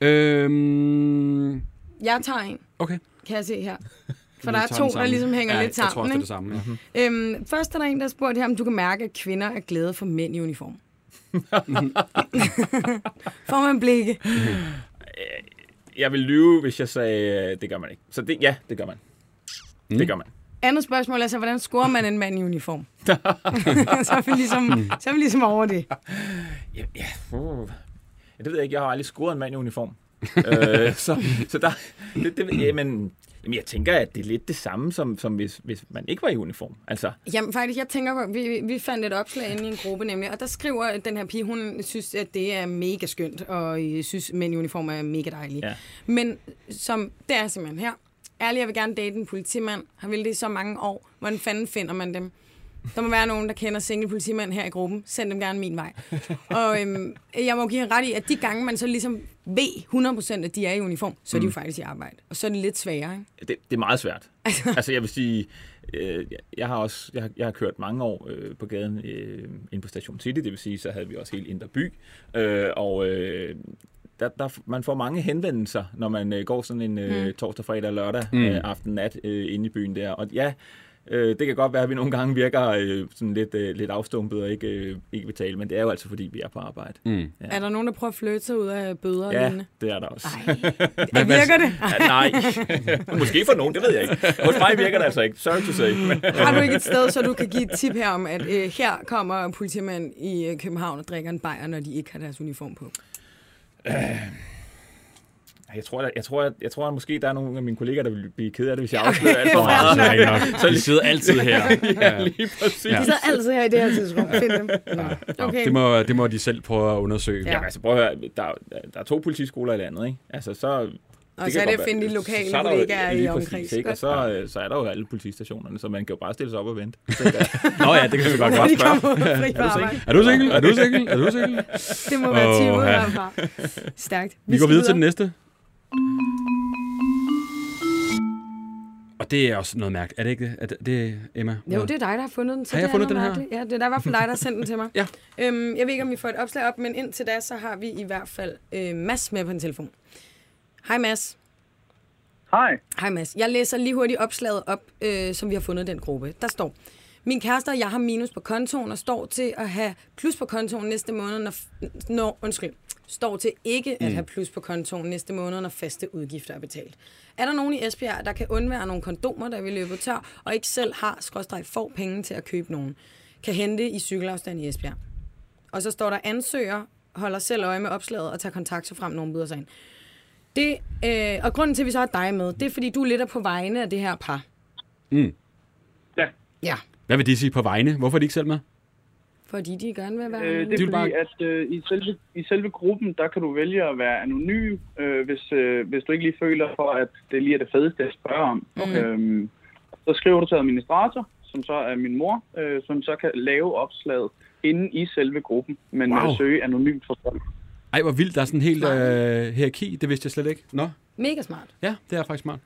Øhm,
Jeg tager en,
okay.
kan jeg se her. For der er to, der
sammen.
ligesom hænger
ja,
lidt
Jeg tror
sammen.
også, det er det samme. Ja.
Øhm, først er der en, der spurgte her, om du kan mærke, at kvinder er glade for mænd i uniform. Får man blikke?
Jeg vil lyve, hvis jeg sagde, øh, det gør man ikke. Så det, ja, det gør man.
Mm.
Det gør man.
Andet spørgsmål er så, hvordan scorer man en mand i uniform? så, er vi ligesom, så er vi ligesom over det.
Ja, ja, uh. ja, det ved jeg ikke. Jeg har aldrig scoret en mand i uniform. øh, så, så der, det, det, jamen, jamen, jeg tænker, at det er lidt det samme, som, som hvis, hvis man ikke var i uniform. Altså,
Jamen faktisk, jeg tænker, vi, vi fandt et opslag inde i en gruppe nemlig, og der skriver den her pige, hun synes, at det er mega skønt, og synes, mænd i uniform er mega dejlige.
Ja.
Men som, det er simpelthen her. Ærligt, jeg vil gerne date en politimand. Har ville det i så mange år. Hvordan fanden finder man dem? Der må være nogen, der kender single politimand her i gruppen. Send dem gerne min vej. Og øhm, jeg må give ret i, at de gange, man så ligesom ved 100% at de er i uniform, så er de jo faktisk i arbejde. Og så er det lidt sværere, ikke?
det, det er meget svært. altså, jeg vil sige, øh, jeg har også jeg har, jeg har kørt mange år øh, på gaden øh, inde på Station City, det vil sige, så havde vi også helt indre by. Øh, og øh, der, der, man får mange henvendelser, når man øh, går sådan en øh, torsdag, fredag, lørdag, mm. øh, aften, nat øh, inde i byen der. Og ja, øh, det kan godt være, at vi nogle gange virker øh, sådan lidt, øh, lidt afstumpet og ikke, øh, ikke vil tale, men det er jo altså, fordi vi er på arbejde.
Mm.
Ja. Er der nogen, der prøver at flytte sig ud af bøder
Ja,
lignende?
det er der også.
Ej, virker det?
Ja, nej, måske for nogen, det ved jeg ikke. Hos mig virker det altså ikke. Sorry to say.
Har du ikke et sted, så du kan give et tip her om, at øh, her kommer politimand i øh, København og drikker en bajer, når de ikke har deres uniform på?
Jeg tror, jeg, jeg, tror, jeg, jeg tror, at måske der er nogle af mine kollegaer, der vil blive ked af det, hvis jeg afslører alt for
Ja,
meget.
Så det ikke nok.
Så
Vi
lige,
sidder altid her.
ja, lige præcis.
Ja.
Ja.
De sidder altid her i det her tidsrum. Find dem. Nå, Okay.
Det, må, det må de selv prøve at undersøge.
Ja.
Jamen, altså, prøv at høre, der, der er to politiskoler i landet, ikke? Altså, så...
Og så er det at finde de lokale
så er
kollegaer i
ikke? Og så, øh, så er der jo alle politistationerne, så man kan jo bare stille sig op og vente.
Nå ja, det kan vi godt godt spørge. Er du single? Er du single? Er du single?
Det må være
ja.
herfra. Stærkt.
Vi går
skal
videre til den næste. Og det er også noget mærkeligt. Er det ikke det? Er det, det Emma?
Jo, det er dig, der har fundet den. Så
Har jeg
det er
fundet den her?
mærkeligt. Ja, det er der i hvert fald dig, der har sendt den til mig.
Ja.
Øhm, jeg ved ikke, om vi får et opslag op, men indtil da, så har vi i hvert fald øh, Mads med på en telefon. Hej Mads.
Hej.
Hej Mads. Jeg læser lige hurtigt opslaget op, øh, som vi har fundet den gruppe. Der står, min kæreste og jeg har minus på kontoen og står til at have plus på kontoen næste måned, når, når undskyld, står til ikke at have plus på kontoen næste måned, når faste udgifter er betalt. Er der nogen i Esbjerg, der kan undvære nogle kondomer, der vil løbe tør, og ikke selv har, skråstreg, får penge til at købe nogen? Kan hente i cykelafstand i Esbjerg. Og så står der ansøger, holder selv øje med opslaget og tager kontakt, så frem nogen byder sig ind. Det, øh, og grunden til, at vi så har dig med, det er, fordi du er lidt på vegne af det her par.
Mm.
Ja.
Ja,
Hvad vil de sige på vegne? Hvorfor er de ikke selv med?
fordi de gerne vil være
Øh, det er fordi,
bare-
at øh, i, selve, i selve gruppen, der kan du vælge at være anonym, øh, hvis, øh, hvis du ikke lige føler for, at det lige er det fedeste at spørge om. Okay. Øhm, så skriver du til administrator, som så er min mor, øh, som så kan lave opslaget inde i selve gruppen, men
Wow.
wow. søge anonymt for folk.
Ej, hvor vildt. Der er sådan en helt øh, hierarki. Det vidste jeg slet ikke. Nå,
Mega smart.
ja, det er faktisk smart.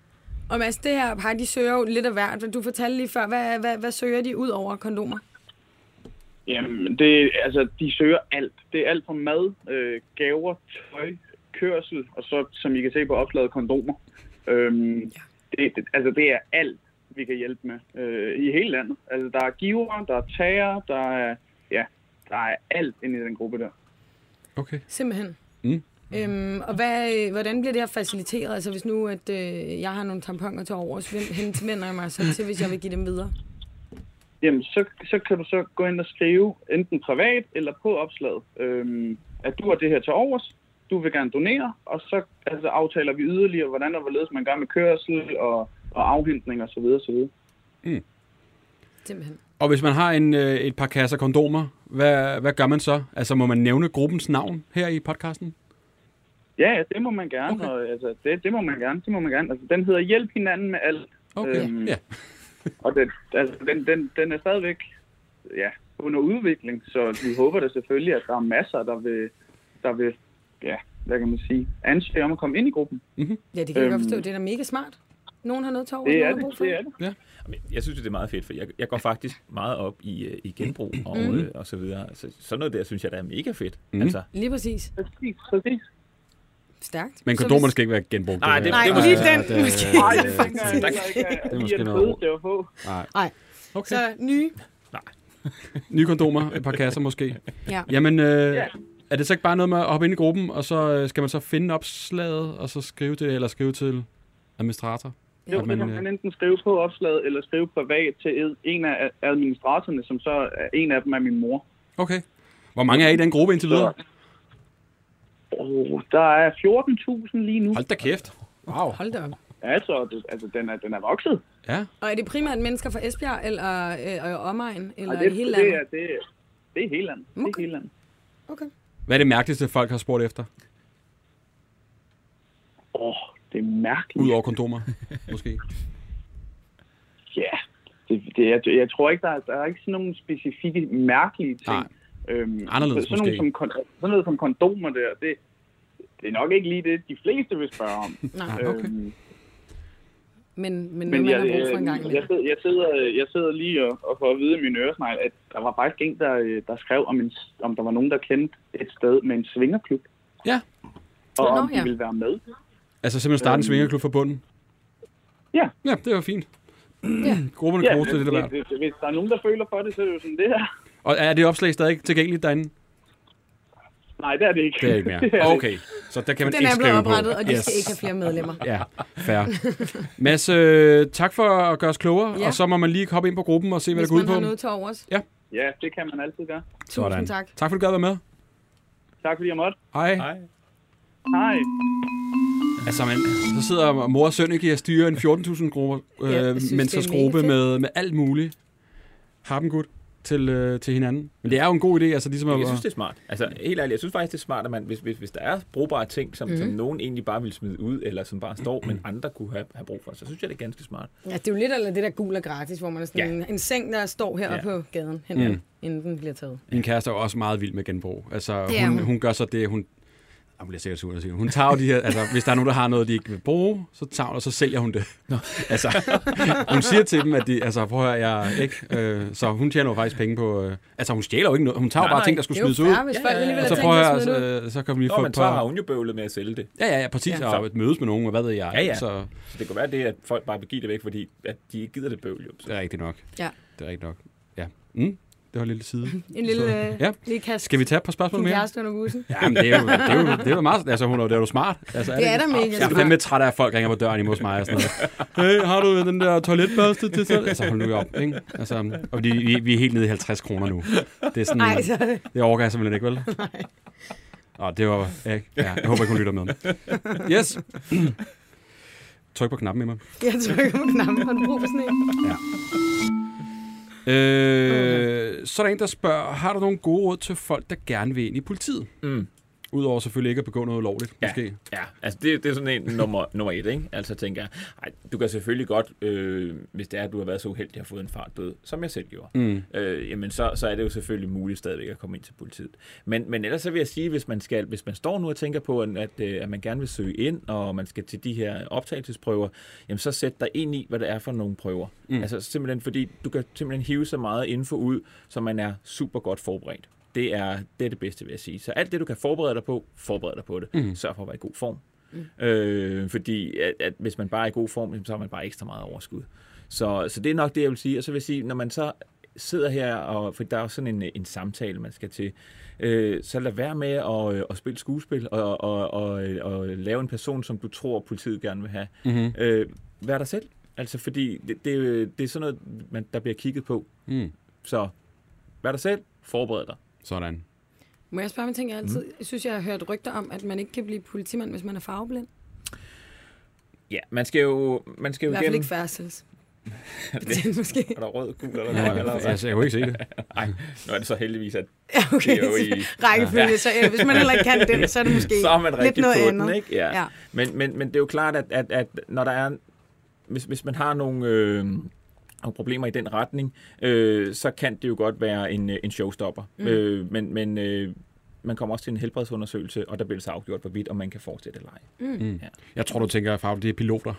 Og Mads, det her par, de søger jo lidt af hvert. Du fortalte lige før, hvad, hvad, hvad søger de ud over kondomer?
Jamen, det, altså, de søger alt. Det er alt fra mad, øh, gaver, tøj, kørsel, og så, som I kan se på opslaget, kondomer. Øhm, ja. det, det, altså, det er alt, vi kan hjælpe med øh, i hele landet. Altså, der er giver, der er tager, der er, ja, der er alt inde i den gruppe der.
Okay.
Simpelthen.
Mm.
Øhm, og hvad, øh, hvordan bliver det her faciliteret? Altså hvis nu, at øh, jeg har nogle tamponer til overs, hvem henvender jeg mig så til, hvis jeg vil give dem videre?
Jamen, så, så kan du så gå ind og skrive enten privat eller på opslaget, øhm, at du har det her til overs, du vil gerne donere, og så altså, aftaler vi yderligere, hvordan og hvorledes man gør med kørsel og, og afhentning osv. osv.
Simpelthen.
Og hvis man har en, øh, et par kasser kondomer, hvad, hvad gør man så? Altså, må man nævne gruppens navn her i podcasten?
Ja, det må man gerne.
Okay.
Og, altså, det, det må man gerne. Det må man gerne. Altså, den hedder Hjælp hinanden med alt.
Okay,
Øhm,
ja.
Og den, altså, den, den, den er stadigvæk ja, under udvikling, så vi håber da selvfølgelig, at der er masser, der vil, der vil ja, hvad kan man sige, ansøge om at komme ind i gruppen.
Ja, det kan jeg godt
Øhm.
forstå. Det er da mega smart. Nogen har noget til
Det
nogen
er
har brug
det,
for.
det er det.
Men Jeg synes, det er meget fedt, for jeg, jeg går faktisk meget op i, øh, i genbrug og, mm. øh, og så videre. Så, sådan noget der, synes jeg, der er mega fedt. Mm. Altså,
Lige præcis.
Præcis, præcis.
Stærkt.
Men kondomerne
hvis-
skal ikke være genbrugt.
Nej, det-
Nej,
det er
lige den
det-
måske.
Nej, det ikke, at
det er måske
det
noget
få.
Nej,
Okay.
så nye.
Nye kondomer, et par kasser måske.
Ja.
Jamen, øh,
Ja.
er det så ikke bare noget med at hoppe ind i gruppen, og så øh, skal man så finde opslaget, og så skrive det, eller skrive til administrator?
Jo,
At
man,
man,
man
øh,
kan enten skrive på opslaget, eller skrive privat til en af administratorerne, som så er en af dem er min mor.
Okay. Hvor mange er I i den gruppe indtil videre?
Og der er 14.000 lige nu.
Hold da kæft. Wow.
Hold da op.
Altså, det, altså den, er, den er vokset.
Ja.
Og er det primært mennesker fra Esbjerg, eller øh, omegn, eller
Og
det,
det,
det hele
det,
landet?
er, det, er, det er hele landet. Det er
Okay.
hele landet.
Okay.
Hvad er det mærkeligste, folk har spurgt efter?
Åh, oh, det er mærkeligt.
Udover kondomer, måske.
Ja, det, det, jeg, jeg tror ikke, der er, der er ikke sådan nogle specifikke mærkelige ting.
Nej.
Øhm,
Anderledes
sådan, nogle
måske.
som, kon- sådan noget som kondomer der, det, det er nok ikke lige det, de fleste vil spørge om.
Nej,
okay.
Øhm,
men, men,
men jeg,
man har brug for en gang
jeg, jeg, sidder, jeg, sidder, jeg sidder lige og, og får at vide i min øresnegl, at der var faktisk en, der, øh, der skrev, om, en, om der var nogen, der kendte et sted med en svingerklub.
Ja.
Og
Nå,
om de
ja.
ville være med.
Altså simpelthen starte en
Øhm.
svingerklub for bunden?
Ja.
Ja, det var fint.
Ja.
Grupperne
Ja,
ja, det, det, det,
det, hvis der er nogen, der føler for det, så er det jo sådan, det her.
Og er det opslag stadig tilgængeligt derinde?
Nej, det er det ikke.
Det er ikke mere.
er
Okay, så der kan man
Den
ikke
er blevet
skrive
oprettet,
på.
og de skal ikke have flere medlemmer.
Ja, fair. Mads, øh, tak for at gøre os klogere,
Ja.
og så må man lige hoppe ind på gruppen og se, hvad
Hvis
der går ud
man
på.
har noget til overs.
Ja, det kan man altid gøre.
Tusind tak.
Tak for, at du gad være med.
Tak fordi jeg måtte.
Hej.
hej.
Hej.
Altså, man, så sidder mor og søn ikke og styrer en 14.000 gruppe,
Ja,
øh,
jeg synes,
gruppe med, med alt muligt. Har dem godt til, øh, til hinanden. Men det er jo en god idé, altså ligesom at...
Jeg synes, det er smart. Altså, helt ærligt, jeg synes faktisk, det er smart, at man, hvis, hvis, hvis der er brugbare ting, som, mm. som nogen egentlig bare vil smide ud, eller som bare står, men andre kunne have, have brug for, så synes jeg, det er ganske smart.
Ja, det er jo lidt af det der gul og gratis, hvor man er sådan
Ja.
en, en seng, der står her
Ja.
på gaden, hen,
Mm.
inden den bliver taget.
Min kæreste er også meget vild med genbrug. Altså, hun,
hun.
hun gør så det, hun... Hun bliver sikkert sur. siger hun. Tager jo de her, altså hvis der er nogen, der har noget, de ikke vil bruge, så tager og så sælger hun det. altså, hun siger til dem, at de, altså prøv at høre, jeg, ikke? Øh, så hun tjener jo faktisk penge på, øh, altså hun stjæler jo ikke noget, hun tager jo
Nej,
bare
nej.
ting, der skulle smides ud.
hvis folk
Og så
tænkt
prøv at
sig at smide det ud.
høre, øh, så kan vi lige
Nå,
få
men
et
så har hun jo bøvlet med at sælge det.
Ja, ja, ja, præcis,
Ja.
ja. og mødes med nogen, og hvad ved jeg.
Ja, ja.
Så
Så det kan være det, at folk bare vil give det væk, fordi at de ikke gider det bøvl. Jo. Så.
det er rigtigt nok.
Ja.
Det er rigtigt nok. Ja. Mm, det var en lille side.
En lille,
Så,
øh,
ja.
lille kast.
Skal vi tage et par spørgsmål mere?
kæreste under bussen.
Jamen, det er jo, det er jo, det er jo meget, altså hun er, det er jo smart. Altså,
Det er da mega
Jeg er
smart.
fandme træt af, at folk ringer på døren imod mig og sådan noget. Hey, har du den der toiletbørste til selv? Altså, hold nu op, ikke? Altså, og de, vi, vi er helt nede i 50 kroner nu. Det er sådan,
Nej, så
det overgår jeg simpelthen ikke, vel? Nej. Og det var, ja, ja, jeg håber ikke, hun lytter med. Yes. Tryk på knappen, Emma.
jeg trykker på knappen, har du brug for sådan en?
Øh, så er der en, der spørger, har du nogle gode råd til folk, der gerne vil ind i politiet?
Mm.
Udover selvfølgelig ikke at begå noget ulovligt,
Ja.
måske.
Ja, altså det, det er sådan en nummer, nummer et, ikke? Altså tænker jeg, ej, du kan selvfølgelig godt, øh, hvis det er, at du har været så uheldig at have fået en fartbøde, som jeg selv gjorde,
Mm.
øh, jamen så, så er det jo selvfølgelig muligt stadigvæk at komme ind til politiet. Men, men ellers så vil jeg sige, hvis man, skal, hvis man står nu og tænker på, at, øh, at man gerne vil søge ind, og man skal til de her optagelsesprøver, jamen så sæt dig ind i, hvad det er for nogle prøver.
Mm.
Mm. Altså simpelthen fordi, du kan simpelthen hive så meget info ud, så man er super godt forberedt. Det er, det er det bedste, vil jeg sige. Så alt det, du kan forberede dig på, forbered dig på det.
Mm.
Mm. Sørg for at være i god form. Mm. Øh, fordi at, at hvis man bare er i god form, så har man bare ekstra meget overskud. Så, så det er nok det, jeg vil sige. Og så vil jeg sige, når man så sidder her, og, for der er jo sådan en, en samtale, man skal til, øh, så lad være med at, øh, at spille skuespil og, og, og, og lave en person, som du tror, politiet gerne vil have.
Mm-hmm.
Øh, vær dig selv. Altså, fordi det, det, det er sådan noget, man, der bliver kigget på.
Mm.
Så vær dig selv, forbered dig.
Sådan.
Må jeg spørge om en ting, jeg altid jeg synes, jeg har hørt rygter om, at man ikke kan blive politimand, hvis man er farveblind.
Ja, man skal jo, man skal
I
jo
hvert fald
gennem...
ikke færdsels. Betjent måske.
Er der rød, gul eller hvad?
jeg,
Eller,
altså, jeg kunne ikke se det.
Nej, nu er det så heldigvis, at
Ja, okay.
Det er jo i-
Rækkefølge,
Ja.
så øh, hvis man heller ikke kan den, så er det måske
så er man
lidt
rigtig
noget
på
andet.
den, ikke? Ja.
Ja.
Men, men, men det er jo klart, at, at, at når der er... Hvis, hvis man har nogle... Øh, nogle problemer i den retning, øh, så kan det jo godt være en, øh, en showstopper. Mm. Øh, men men øh, man kommer også til en helbredsundersøgelse, og der bliver det så afgjort, hvorvidt om man kan fortsætte eller ej.
Mm. Jeg tror, du tænker, at det er piloter.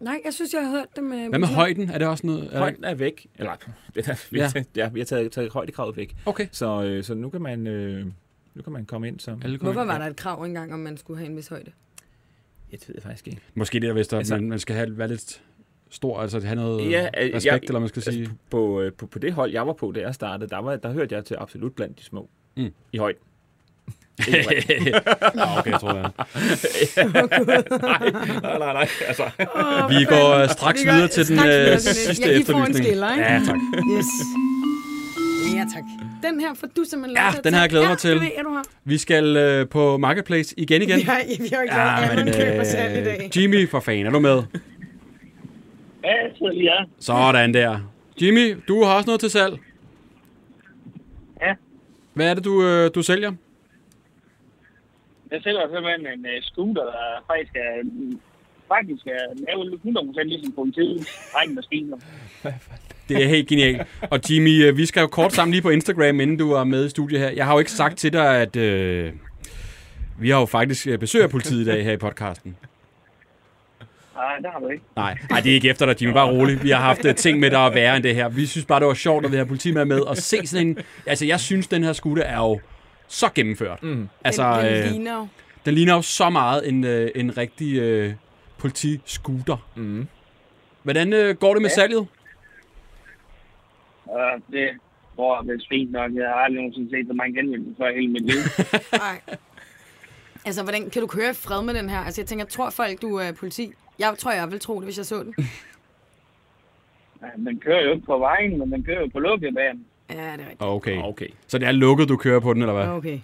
Nej, jeg synes, jeg har hørt det med...
Hvad med højden? Er det også noget? Er.
Højden er væk. Eller, det er, vi,
Ja.
ja. ja, vi har taget, taget højdekravet væk.
Okay.
Så, øh, så nu, kan man, øh, nu kan man komme ind som...
Kommer
Hvorfor
ind.
var der et krav engang, om man skulle have en vis højde?
Jeg ved det faktisk ikke.
Måske det er, hvis der,
Altså-
man, man skal have, være lidt stor, altså have noget
Ja, øh,
respekt,
jeg-
eller man skal sige.
Altså, på, øh, på, på det hold, jeg var på, da jeg startede, der, var, der hørte jeg til absolut blandt de små.
Mm.
I højden.
Nå, okay, jeg tror det er.
nej, nej, nej, nej. Altså,
Vi går øh, straks
Vi går
videre til den
straks
øh,
videre til den.
sidste
Ja,
efterlysning.
skiller, ikke?
Ja, tak.
Yes. Ja, tak. Den her får du simpelthen lov
Ja,
til
den jeg glædet
ja,
mig til.
det ved jeg, du har.
Vi skal øh, på Marketplace igen igen.
Vi har, vi har ikke lavet ja, men, køb og salg i dag.
Jimmy, for fanden, er du med?
Ja, så lige er.
Sådan der. Jimmy, du har også noget til salg.
Ja.
Hvad er det, du, øh, du sælger?
Jeg sælger simpelthen en uh, scooter, der faktisk er, mm, faktisk er lavet 100% ligesom politiet. Egen maskiner.
Det er helt genialt. Og Jimmy, øh, vi skal jo kort sammen lige på Instagram, inden du er med i studiet her. Jeg har jo ikke sagt til dig, at øh, vi har jo faktisk øh, besøg af politiet i dag her i podcasten.
Nej, det har du ikke.
Nej, nej, det er ikke efter dig, Jimmy. Bare rolig. Vi har haft øh, ting med dig at være end det her. Vi synes bare, det var sjovt, at vi har politimand med. Og se sådan en... Altså, jeg synes, den her scooter er jo så gennemført. Mm. Altså,
den, den
øh,
ligner jo.
den ligner jo så meget en, øh, en rigtig øh, politiscooter.
mm.
Hvordan øh, går det med salget?
Uh, det går vist fint nok. Jeg har aldrig nogensinde set så mange genvendte før i hele mit liv.
Nej. Altså, hvordan kan du køre i fred med den her? Altså, jeg tænker, tror folk, du er politi? Jeg tror, jeg vil tro det, hvis jeg så den.
Ja, Man kører jo ikke på vejen, men man kører jo på lukkebanen.
Ja, det er rigtigt.
Okay.
Okay.
Så det er lukket, du kører på den, eller hvad?
Okay.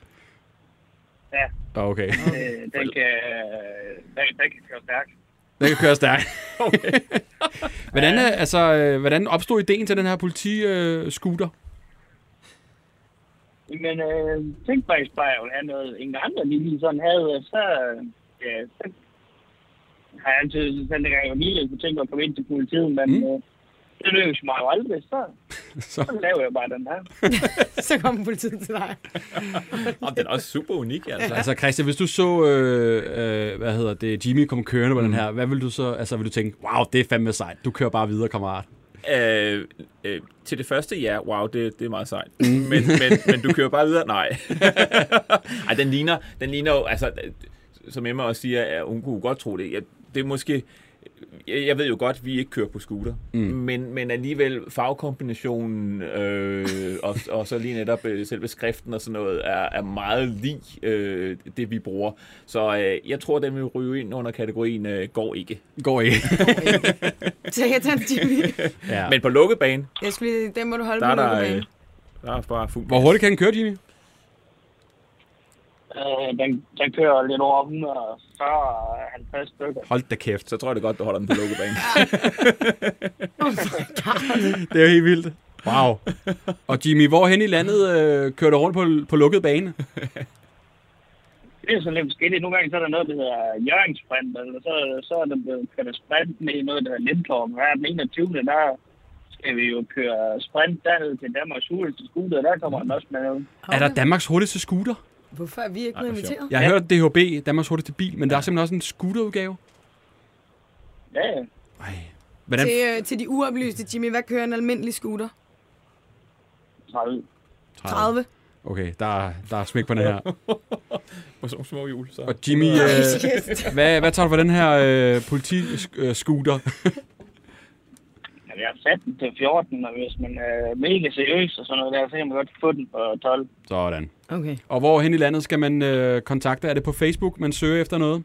Ja,
Okay.
øh, den, kan, den, den kan køre stærkt.
Den kan køre stærkt. Okay. hvordan, øh, altså, øh, hvordan opstod ideen til den her politi-scooter?
Men øh, tænk faktisk bare, at jeg ville have noget, ingen andre lige sådan havde, og så, ja, så har jeg altid, sådan dengang jeg var lille, kunne tænke mig at komme ind til politiet, men
Mm.
mm. øh,
det lykkes mig jo aldrig, så,
Så,
så laver jeg bare den her.
Så kommer politiet til dig.
Og den er også super unik, altså.
altså Christian, hvis du så, øh, øh, hvad hedder det, Jimmy komme kørende på mm. den her, hvad vil du så, altså vil du tænke, wow, det er fandme sejt, du kører bare videre, kammerat.
Øh, øh, til det første, ja, wow, det, det er meget sejt. Men, men, men du kører bare videre? Nej. Ej, den ligner, den ligner jo, altså, som Emma også siger, at hun kunne godt tro det. Jeg, det er måske, jeg ved jo godt, at vi ikke kører på scooter, mm. men, men alligevel farvekombinationen øh, og, og så lige netop øh, selve skriften og sådan noget er, er meget lig øh, det, vi bruger. Så øh, jeg tror, den vil ryge ind under kategorien øh, går ikke.
Går ikke.
Tager Jimmy.
ja.
Men på lukket bane,
Jeg skulle lige, den må du holde
der er
på
der,
lukkebane.
øh, der er bare fuld
Hvor hurtigt kan den køre, Jimmy?
Øh, den, den kører lidt over 140-50 stykker.
Hold da kæft.
så tror jeg det godt, du holder den på lukket bane.
Det er jo helt vildt. Wow. Og Jimmy, hvor hen i landet øh, kører du rundt på, på lukket bane?
Det er sådan lidt forskelligt. Nogle gange så er der noget, der hedder Jørgensprint, eller så, så er der blevet kørt sprint med i noget, der hedder Lindtorm. Her den 21. der skal vi jo køre sprint derned til Danmarks hurtigste scooter. Der kommer den også med.
Er der Danmarks hurtigste scooter?
Hvorfor er vi ikke blevet inviteret?
Jeg har hørt DHB, Danmarks hurtigste bil, men der er simpelthen også en scooterudgave.
Ja, ja.
Ej. Hvordan?
Til, øh, til de uoplyste, Jimmy, hvad kører en almindelig scooter?
30.
30.
Okay, der, er- der er smæk på den her.
På sådan små hjul. Så.
Og Jimmy, øh, hvad, hvad tager du for den her øh, politi-scooter?
Jeg har sat den til 14, og hvis man er mega seriøs og sådan noget der, så kan man godt få den på 12.
Sådan.
Okay.
Og hvor hen i landet skal man øh, kontakte? Er det på Facebook, man søger efter noget?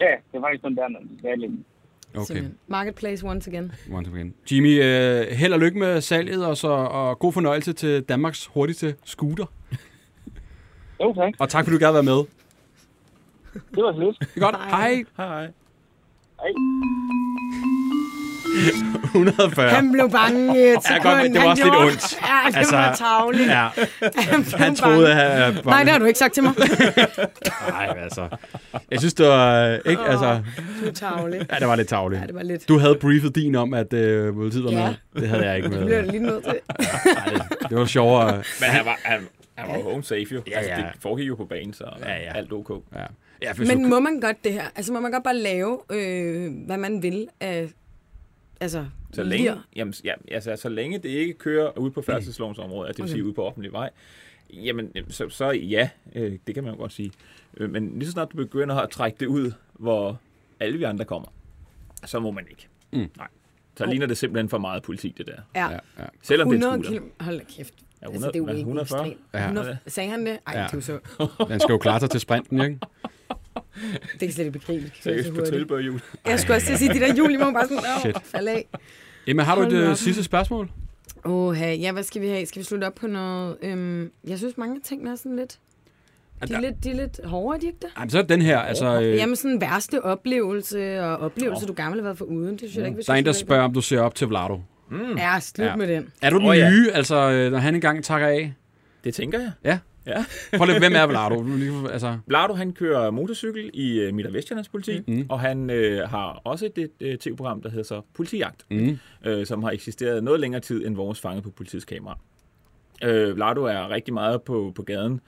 Ja, det er faktisk kun der, man skal lidt.
Okay,
Simpelthen. Marketplace once again.
once again. Jimmy, øh, held og lykke med salget, og, så, og god fornøjelse til Danmarks hurtigste scooter.
Jo, tak.
Og tak, fordi du gad være med.
Det var slut.
Det godt. Hej.
Hej, hej.
Hej.
140.
Han blev bange i et sekund.
godt, men det var
Han
også lidt
gjorde-
ondt.
Ja, det
Altså,
var tavligt.
Ja,
Han, blev
han troede,
bange.
at... Uh,
Nej, det har du ikke sagt til mig.
Nej, altså. Jeg synes, det var... øh, Ikke, altså,
Du er tavlig.
ja, det var lidt tavligt.
Ja, det var lidt.
Du havde briefet din om, at øh, politiet var
Ja.
med. Det havde jeg ikke
Det
med.
bliver jeg lige nødt til.
Nej, det var sjovere.
Men han var, han, han var home safe jo.
Ja,
Altså,
ja.
det foregik jo på banen, så
Ja, ja.
alt ok.
Ja. Ja,
Men må man godt det her? Altså må man godt bare lave, øh, hvad man vil af altså,
Så længe,
lir?
jamen, ja, altså, så længe det ikke kører ude på færdselslovens område, altså det vil
Okay.
sige ude på offentlig vej, jamen, så, så ja, øh, det kan man jo godt sige. Øh, Men lige så snart du begynder at trække det ud, hvor alle vi andre kommer, så må man ikke.
Mm.
Nej. Så ligner det simpelthen for meget politi, det der.
Ja.
Ja, ja.
Selvom det er
100
en scooter.
km. Hold da kæft.
Ja,
altså,
100,
det er jo
hvad,
ikke
140?
ekstremt.
Ja.
100, sagde han det? Ej,
Ja.
det er jo så.
Den skal jo klare sig til sprinten, ikke?
Det kan slet ikke begribe. det kan så
på.
Jeg skulle også til at sige, de der jul, I må bare sådan,
Shit.
falde af.
Emma, har du et
Hold da
øh,
op.
sidste spørgsmål?
Åh, ja, hvad skal vi have? Skal vi slutte op på noget? Øhm, jeg synes, mange af tingene er sådan lidt... De er lidt, de er lidt hårdere, er de ikke det?
Jamen, så er den her, altså... Øh,
Jamen, sådan værste oplevelse og oplevelse, du gerne vil have været for uden. Det synes jeg da ikke, vi
der er en, der spørger, om du ser op til Vlado.
Mm,
Ja, slut
Ja.
med den.
Er du den
ja.
nye, altså, øh, når han engang takker af?
det tænker jeg.
Ja.
Ja.
Prøv lige, hvem er Vlado? Altså,
Lardo, han kører motorcykel i øh, Midt- og Vestjyllands politi,
Mm.
og han øh, har også et, et tv-program, der hedder så Politijagt,
mm,
øh, som har eksisteret noget længere tid end vores fanget på politiets kamera. Øh, Lardo er rigtig meget på, på gaden.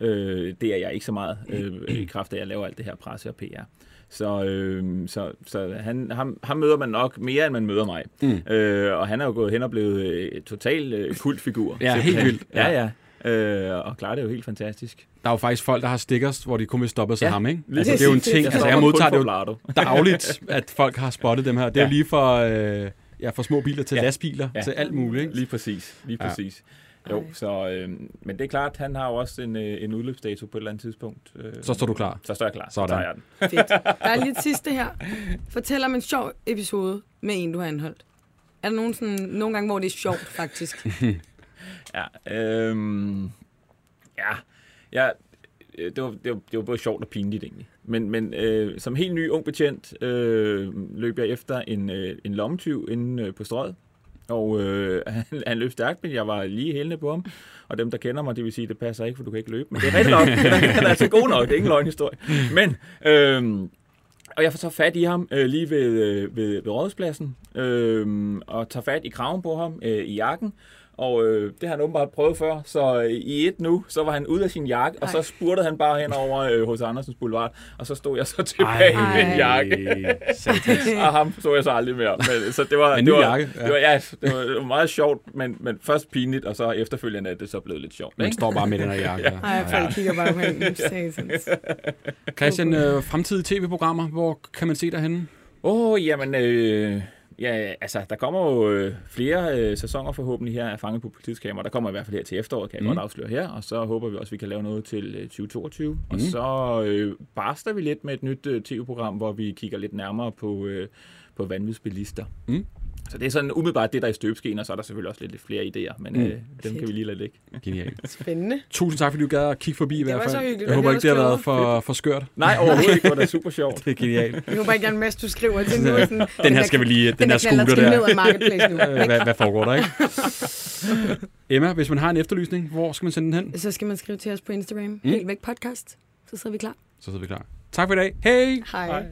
Øh, det er jeg ikke så meget, øh, i kraft af, at jeg laver alt det her presse og PR. Så, øh, så, så han, ham, ham møder man nok mere, end man møder mig.
Mm.
Øh, og han er jo gået hen og blevet øh, total øh, kultfigur.
Ja, helt vildt.
Ja, ja. Øh, og klarer det jo helt fantastisk.
der er jo faktisk folk, der har stickers, hvor de kun vil stoppe sig
Ja,
ham, ikke? Altså, det er jo en ting.
Jeg
Altså, jeg modtager det
for
jo dagligt, at folk har spottet dem her. Det er jo
Ja.
lige fra, øh, ja, fra små biler til
Ja.
lastbiler,
Ja.
til alt muligt, ikke?
Lige præcis, lige
Ja.
præcis. Jo, så, øh, men det er klart, han har jo også en, øh, en udløbsdato på et eller andet tidspunkt. Øh,
Så står du klar.
Så står jeg klar.
Sådan.
Så tager jeg den.
Fedt. Der er lige et sidste her. Fortæl om en sjov episode med en, du har anholdt. Er der nogen, sådan, nogle gange, hvor det er sjovt, faktisk?
Ja, øhm, ja, ja øh, det, var, det, var, det var både sjovt og pinligt egentlig. Men, men øh, som helt ny ung betjent øh, løb jeg efter en, øh, en lommetyv inde øh, på strøget. Og øh, han, han løb stærkt, men jeg var lige hælende på ham. Og dem, der kender mig, det vil sige, det passer ikke, for du kan ikke løbe. Men det er rigtigt nok. Er, den er altså god nok. Det er ingen løgnhistorie. Men øh, Og jeg får så fat i ham øh, lige ved, øh, ved, ved rådspladsen, øh, og tager fat i kraven på ham øh, i jakken, og øh, det har han åbenbart prøvet før, så øh, i et nu, så var han ude af sin jakke, Ej. og så spurtede han bare hen over øh, hos Andersens Boulevard, og så stod jeg så tilbage
Ej.
med en jakke. og ham så jeg så aldrig mere. Men, så det var,
En
det var,
jakke, ja.
Det var, ja, det var, det var meget sjovt, men, men først pinligt, og så efterfølgende er det så blevet lidt sjovt.
Man
Ikke?
står bare med den her jakke. ja.
Ej, folk kigger bare på en. Satans.
Christian, øh, fremtidige tv-programmer, hvor kan man se dig henne?
Åh, oh, jamen, øh, ja, altså, der kommer jo øh, flere øh, sæsoner forhåbentlig her af Fanget på politiets kamera. Der kommer i hvert fald her til efteråret, kan jeg
Mm.
godt afsløre her, og så håber vi også, at vi kan lave noget til øh, 2022. Mm. Og så øh, barster vi lidt med et nyt øh, tv-program, hvor vi kigger lidt nærmere på, øh, på vanvidsbilister.
Mm.
Så det er sådan umiddelbart det, der er i støbeskeen, og så er der selvfølgelig også lidt, lidt flere idéer, men
Mm.
øh, dem
Fedt.
kan vi lige lade ligge.
Genialt.
Spændende.
Tusind tak, fordi du gad at kigge forbi i
Det var
hvert
så
fald.
hyggeligt.
Jeg håber ikke, det har
var
været for, for skørt.
Nej, overhovedet ikke, hvor det er super sjovt.
Det er genialt.
Jeg håber ikke, at masse, du skriver til nu. Sådan,
Den her skal vi lige, den, der
knaller
scooter der.
ned ad marketplace nu.
Hvad, hvad foregår der, ikke? Emma, hvis man har en efterlysning, hvor skal man sende den hen?
Så skal man skrive til os på Instagram.
Mm.
Helt væk podcast. Så sidder vi klar.
Så sidder vi klar. Tak for i dag. Hej!
Hej.
Hej.